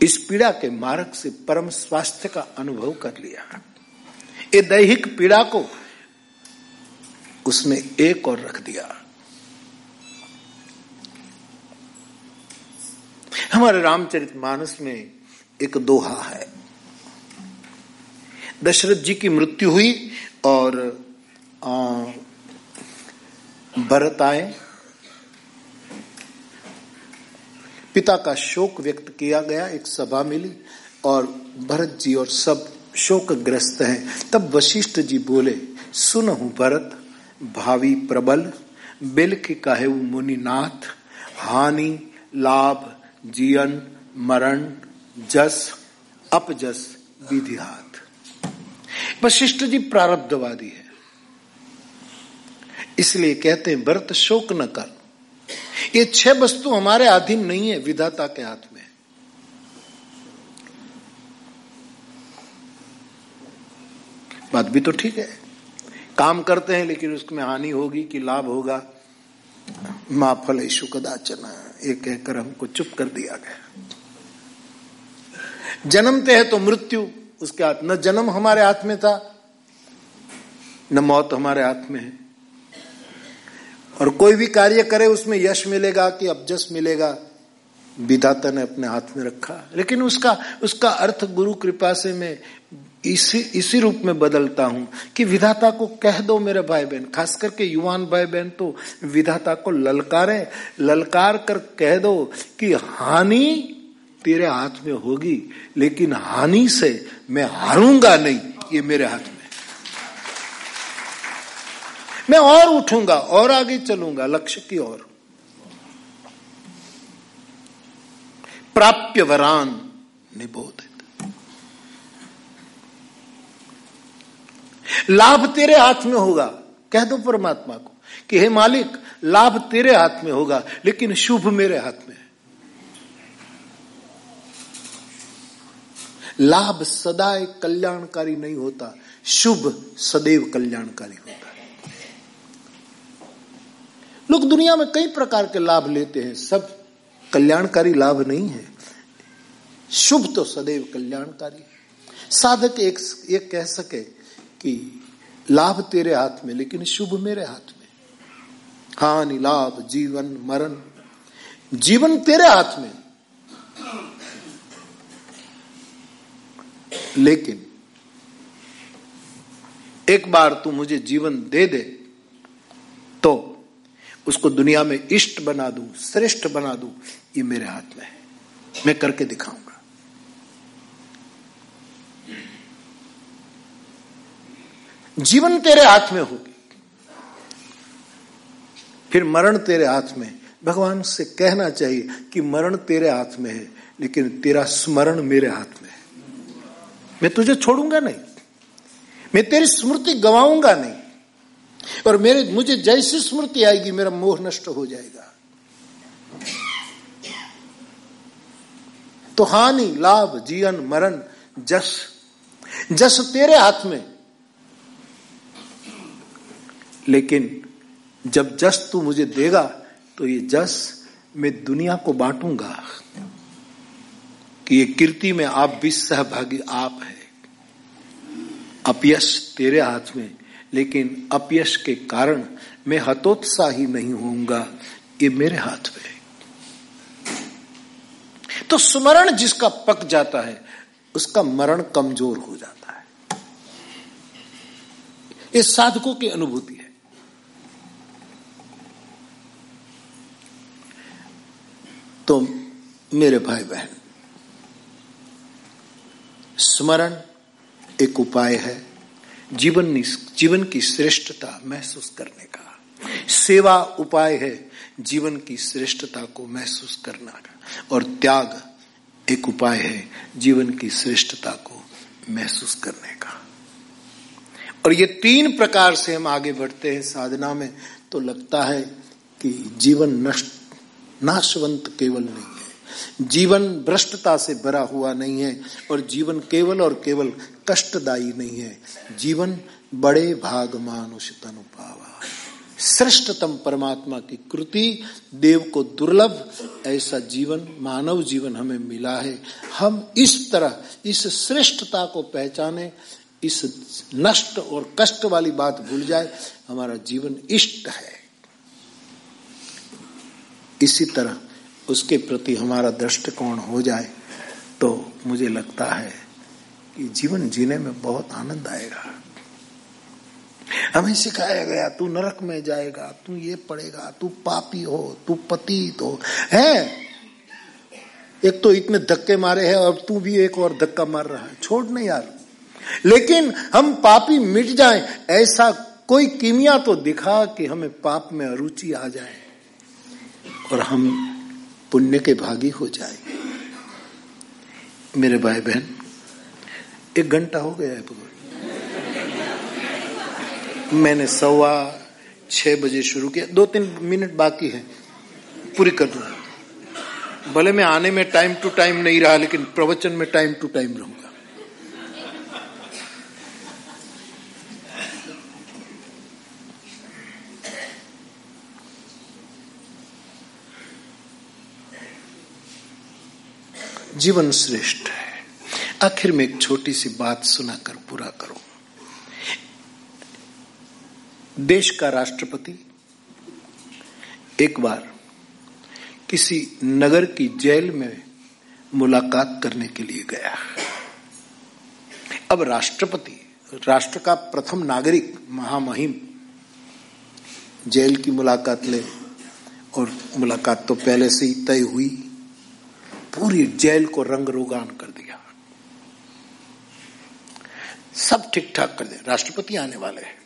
इस पीड़ा के मार्ग से परम स्वास्थ्य का अनुभव कर लिया। ये दैहिक पीड़ा को उसने एक और रख दिया। हमारे रामचरित मानस में एक दोहा है। दशरथ जी की मृत्यु हुई और भरत आए पिता का शोक व्यक्त किया गया, एक सभा मिली और भरत जी और सब शोकग्रस्त हैं। तब वशिष्ठ जी बोले, सुन हूँ भरत, भावी प्रबल बिल के कहे मुनिनाथ, हानि, लाभ, जीवन, मरण, जस, अपजस, विधिहात। वशिष्ठ जी प्रारब्धवादी है। इसलिए कहते हैं, व्रत शोक न कर। ये छह वस्तु हमारे अधीन नहीं है, विधाता के हाथ में। बात भी तो ठीक है। काम करते हैं, लेकिन उसमें हानि होगी कि लाभ होगा। माँ फल ईशु कदाचना, ये कहकर हमको चुप कर दिया गया। जन्मते हैं तो मृत्यु, उसके हाथ न जन्म हमारे हाथ में था, न मौत हमारे हाथ में है। और कोई भी कार्य करे, उसमें यश मिलेगा कि अपजस मिलेगा। विधाता ने अपने हाथ में रखा। लेकिन उसका उसका अर्थ गुरु कृपा से मैं इसी इसी रूप में बदलता हूँ कि विधाता को कह दो मेरे भाई बहन खास करके युवान भाई बहन तो विधाता को ललकारे। ललकार कर कह दो कि हानि तेरे हाथ में होगी, लेकिन हानि से मैं हारूँगा नहीं। ये मेरे हाथ में मैं और उठूँगा, और आगे चलूँगा, लक्ष्य की ओर। प्राप्य वरान निबोधित। लाभ तेरे हाथ में होगा, कह दो परमात्मा को, कि हे मालिक, लाभ तेरे हाथ में होगा, लेकिन शुभ मेरे हाथ में है। लाभ सदाए कल्याणकारी नहीं होता, शुभ सदैव कल्याणकारी होता। लोग दुनिया में कई प्रकार के लाभ लेते हैं, सब कल्याणकारी लाभ नहीं है। शुभ तो सदैव कल्याणकारी साधक एक ये कह सके कि लाभ तेरे हाथ में, लेकिन शुभ मेरे हाथ में। हानि, लाभ, जीवन, मरण, जीवन तेरे हाथ में। लेकिन एक बार तू मुझे जीवन दे दे तो उसको दुनिया में इष्ट बना दू, श्रेष्ठ बना दू, ये मेरे हाथ में है। मैं करके दिखाऊँगा। जीवन तेरे हाथ में होगी, फिर मरण तेरे हाथ में। भगवान से कहना चाहिए कि मरण तेरे हाथ में है, लेकिन तेरा स्मरण मेरे हाथ में है। मैं तुझे छोड़ूँगा नहीं। मैं तेरी स्मृति गवाऊँगा नहीं। और मेरे, मुझे जैसी स्मृति आएगी, मेरा मोह नष्ट हो जाएगा। तो हानि, लाभ, जीवन, मरण, जस जस तेरे हाथ में। लेकिन जब जस तू मुझे देगा तो ये जस मैं दुनिया को बांटूँगा कि ये कीर्ति में आप भी सहभागी आप है। अपयश तेरे हाथ में लेकिन अपयश के कारण मैं हतोत्साही नहीं होऊँगा। ये मेरे हाथ में तो स्मरण जिसका पक जाता है, उसका मरण कमज़ोर हो जाता है। ये साधकों की अनुभूति है। तो मेरे भाई बहन स्मरण एक उपाय है। जीवन जीवन की श्रेष्ठता महसूस करने का। सेवा उपाय है जीवन की श्रेष्ठता को महसूस करना का। और त्याग एक उपाय है जीवन की श्रेष्ठता को महसूस करने का। और ये तीन प्रकार से हम आगे बढ़ते हैं साधना में तो लगता है कि जीवन नष्ट, नाशवंत केवल नहीं है। जीवन भ्रष्टता से भरा हुआ नहीं है और जीवन केवल और केवल कष्टदायी नहीं है। जीवन बड़े भाग मानुष तनुपावा श्रेष्ठतम परमात्मा की कृति, देव को दुर्लभ, ऐसा जीवन, मानव जीवन हमें मिला है। हम इस तरह, इस श्रेष्ठता को पहचाने, इस नष्ट और कष्ट वाली बात भूल जाए, हमारा जीवन इष्ट है। इसी तरह उसके प्रति हमारा दृष्टिकोण हो जाए तो मुझे लगता है कि जीवन जीने में बहुत आनंद आएगा। हमें सिखाया गया, तू नरक में जाएगा, तू ये पड़ेगा तू पापी हो, तू पतित हो। है? एक तो इतने धक्के मारे हैं और तू भी एक और धक्का मार रहा है। छोड़ नहीं यार। लेकिन हम पापी मिट जाएँ, ऐसा कोई किमिया तो दिखा कि हमें पाप में अरुचि आ जाए और हम पुण्य के भागी हो जाए। मेरे भाई बहन एक घंटा हो गया है भगवान। मैंने सवा छह बजे शुरू किया। दो तीन मिनट बाकी है। पूरी कर दूँगा। भले मैं आने में टाइम टू टाइम नहीं रहा, लेकिन प्रवचन में टाइम टू टाइम रहूँगा। जीवन श्रेष्ठ है। आखिर में एक छोटी सी बात सुनाकर पूरा करूँ। देश का राष्ट्रपति एक बार किसी नगर की जेल में मुलाकात करने के लिए गया। अब राष्ट्रपति, राष्ट्र का प्रथम नागरिक महामहिम, जेल की मुलाकात ले और मुलाकात तो पहले से ही तय हुई। पूरी जेल को रंग रोगान कर सब ठीक ठाक कर दे। राष्ट्रपति आने वाले हैं।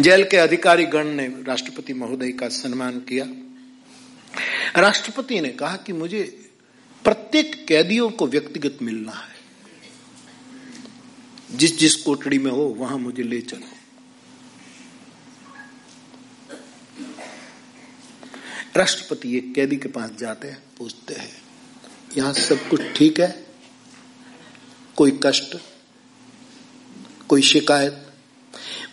जेल के अधिकारी गण ने राष्ट्रपति महोदय का सम्मान किया। राष्ट्रपति ने कहा कि मुझे प्रत्येक कैदियों को व्यक्तिगत मिलना है। जिस जिस कोठड़ी में हो, वहाँ मुझे ले चलो। राष्ट्रपति एक कैदी के पास जाते हैं, पूछते हैं, यहाँ सब कुछ ठीक है? कोई कष्ट, कोई शिकायत।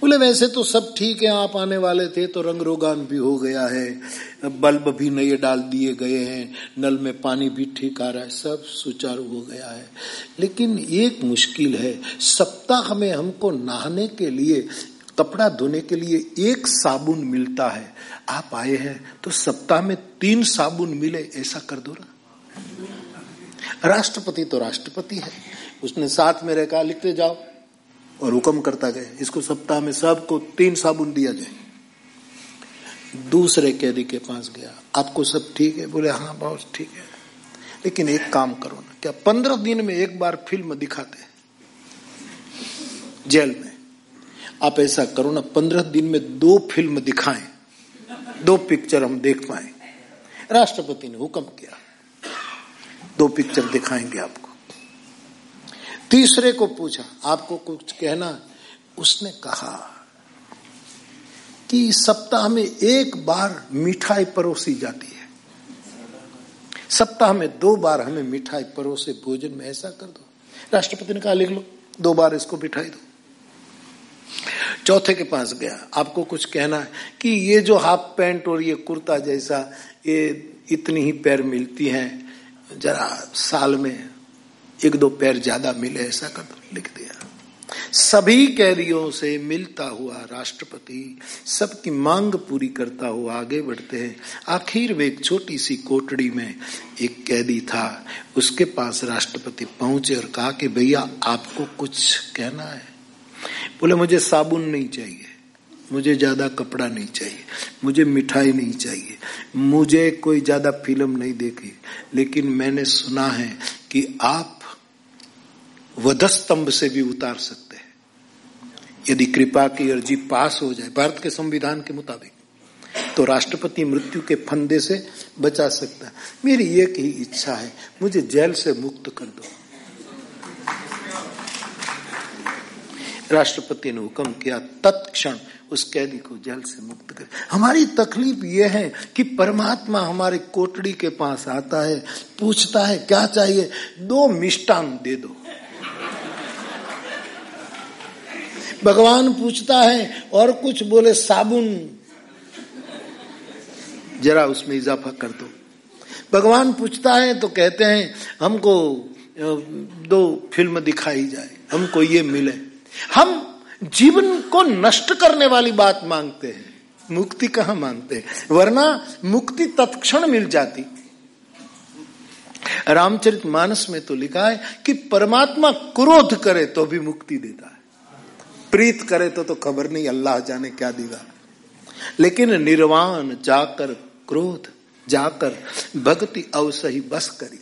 बोले, वैसे तो सब ठीक है, आप आने वाले थे तो रंग रोगान भी हो गया है। बल्ब भी नए डाल दिए गए हैं, नल में पानी भी ठीक आ रहा है, सब सुचारू हो गया है। लेकिन एक मुश्किल है, सप्ताह में हमको नहाने के लिए, कपड़ा धोने के लिए एक साबुन मिलता है। आप आए हैं तो सप्ताह में तीन साबुन मिले, ऐसा कर दो ना। राष्ट्रपति तो राष्ट्रपति है। उसने साथ में रहकर लिखते जाओ। और हुक्म करता गया, इसको सप्ताह में सबको तीन साबुन दिया जाए। दूसरे कैदी के पास गया, आपको सब ठीक है? बोले हाँ बहुत ठीक है। लेकिन एक काम करो ना, क्या पंद्रह दिन में एक बार फ़िल्म दिखाते जेल में। आप ऐसा करो ना, पंद्रह दिन में दो फ़िल्म दिखाएँ, दो पिक्चर हम देख पाए। राष्ट्रपति ने हुक्म किया। दो पिक्चर दिखाएँगे आपको। तीसरे को पूछा, आपको कुछ कहना? उसने कहा कि सप्ताह में एक बार मिठाई परोसी जाती है। सप्ताह में दो बार हमें मिठाई परोसे भोजन में, ऐसा कर दो। राष्ट्रपति ने कहा, लिख लो, दो बार इसको मिठाई दो। चौथे के पास गया, आपको कुछ कहना है कि ये जो हाफ़ पैंट और ये कुर्ता जैसा, ये इतनी ही पैर मिलती हैं जरा साल में एक दो पैर ज़्यादा मिले ऐसा कर लिख दिया। सभी कैदियों से मिलता हुआ राष्ट्रपति, सबकी मांग पूरी करता हुआ आगे बढ़ते हैं। आखिर वे एक छोटी सी कोटड़ी में एक कैदी था। उसके पास राष्ट्रपति पहुँचे और कहा कि, भैया, आपको कुछ कहना है? बोले, मुझे साबुन नहीं चाहिए। मुझे ज़्यादा कपड़ा नहीं चाहिए, मुझे मिठाई नहीं चाहिए। मुझे कोई ज़्यादा फ़िल्म नहीं देखी, लेकिन मैंने सुना है कि आप वधस्तंभ से भी उतार सकते हैं। यदि कृपा की अर्जी पास हो जाए, भारत के संविधान के मुताबिक तो राष्ट्रपति मृत्यु के फंदे से बचा सकता है। मेरी एक ही इच्छा है, मुझे जेल से मुक्त कर दो। राष्ट्रपति ने हुक्म किया, तत्क्षण उस कैदी को जल से मुक्त कर। हमारी तकलीफ़ यह है कि परमात्मा हमारे कोटड़ी के पास आता है, पूछता है, क्या चाहिए? दो मिष्टान दे दो। भगवान पूछता है, और कुछ बोले, साबुन। जरा उसमें इजाफा कर दो। भगवान पूछता है तो कहते हैं, हमको दो फ़िल्म दिखाई जाए, हमको ये मिले। हम जीवन को नष्ट करने वाली बात मांगते हैं, मुक्ति कहा मांगते हैं? वरना मुक्ति तत्क्षण मिल जाती। रामचरित मानस में तो लिखा है कि परमात्मा क्रोध करे तो भी मुक्ति देता है। प्रीत करे तो तो खबर नहीं, अल्लाह जाने क्या देगा। लेकिन निर्वाण जाकर क्रोध, जाकर भक्ति अवसही बस करी।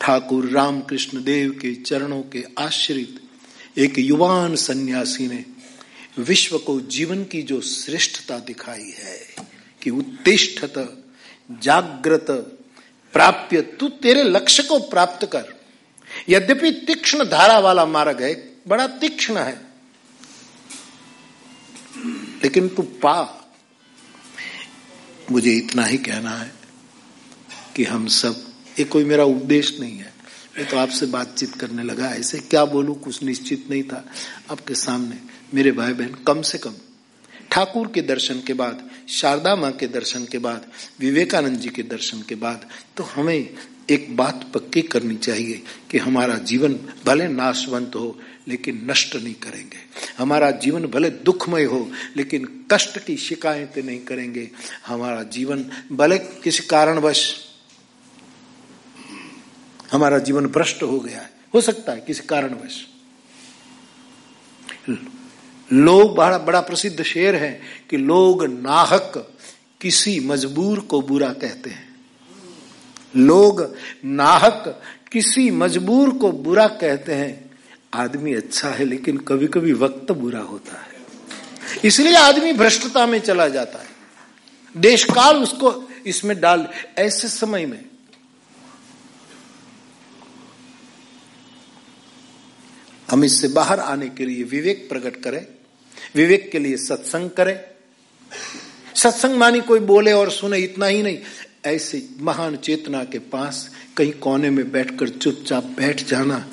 ठाकुर रामकृष्ण देव के चरणों के आश्रित एक युवान सन्यासी ने विश्व को जीवन की जो श्रेष्ठता दिखाई है कि उत्तिष्ठत, जागृत, प्राप्य, तू तेरे लक्ष्य को प्राप्त कर। यद्यपि तीक्ष्ण धारा वाला मार्ग है, बड़ा तीक्ष्ण है। लेकिन तू पा। मुझे इतना ही कहना है कि हम सब ये कोई मेरा उपदेश नहीं है। मैं तो आपसे बातचीत करने लगा, ऐसे क्या बोलूँ, कुछ निश्चित नहीं था। आपके सामने मेरे भाई बहन कम से कम ठाकुर के दर्शन के बाद, शारदा माँ के दर्शन के बाद, विवेकानंद जी के दर्शन के बाद तो हमें एक बात पक्की करनी चाहिए कि हमारा जीवन भले नाशवंत हो, लेकिन नष्ट नहीं करेंगे। हमारा जीवन भले दुखमय हो, लेकिन कष्ट की शिकायतें नहीं करेंगे। हमारा जीवन भले किसी कारणवश हमारा जीवन भ्रष्ट हो गया है। हो सकता है किसी कारणवश। लोग बड़ा बड़ा प्रसिद्ध शेर है कि लोग नाहक किसी मजबूर को बुरा कहते हैं। लोग नाहक किसी मजबूर को बुरा कहते हैं। आदमी अच्छा है लेकिन कभी कभी वक्त बुरा होता है। इसलिए आदमी भ्रष्टता में चला जाता है। देशकाल उसको इसमें डाल, ऐसे समय में हम इससे बाहर आने के लिए विवेक प्रकट करें, विवेक के लिए सत्संग करें। सत्संग मानी कोई बोले और सुने, इतना ही नहीं। ऐसे महान चेतना के पास कहीं कोने में बैठकर चुपचाप बैठ जाना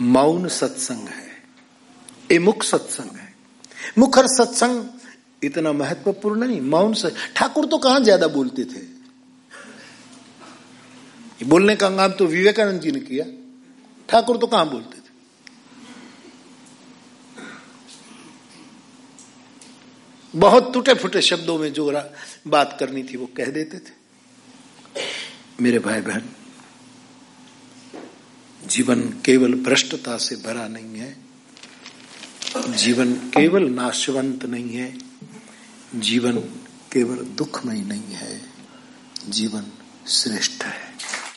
मौन सत्संग है। ये मुख सत्संग है। मुखर सत्संग इतना महत्वपूर्ण नहीं, मौन से, ठाकुर तो कहाँ ज़्यादा बोलते थे? बोलने का काम तो विवेकानंद जी ने किया। ठाकुर तो कहाँ बोलते थे बहुत टूटे फूटे शब्दों में जो बात करनी थी वो कह देते थे। मेरे भाई बहन, जीवन केवल भ्रष्टता से भरा नहीं है। जीवन केवल नाशवंत नहीं है। जीवन केवल दुखमय नहीं है। जीवन श्रेष्ठ है।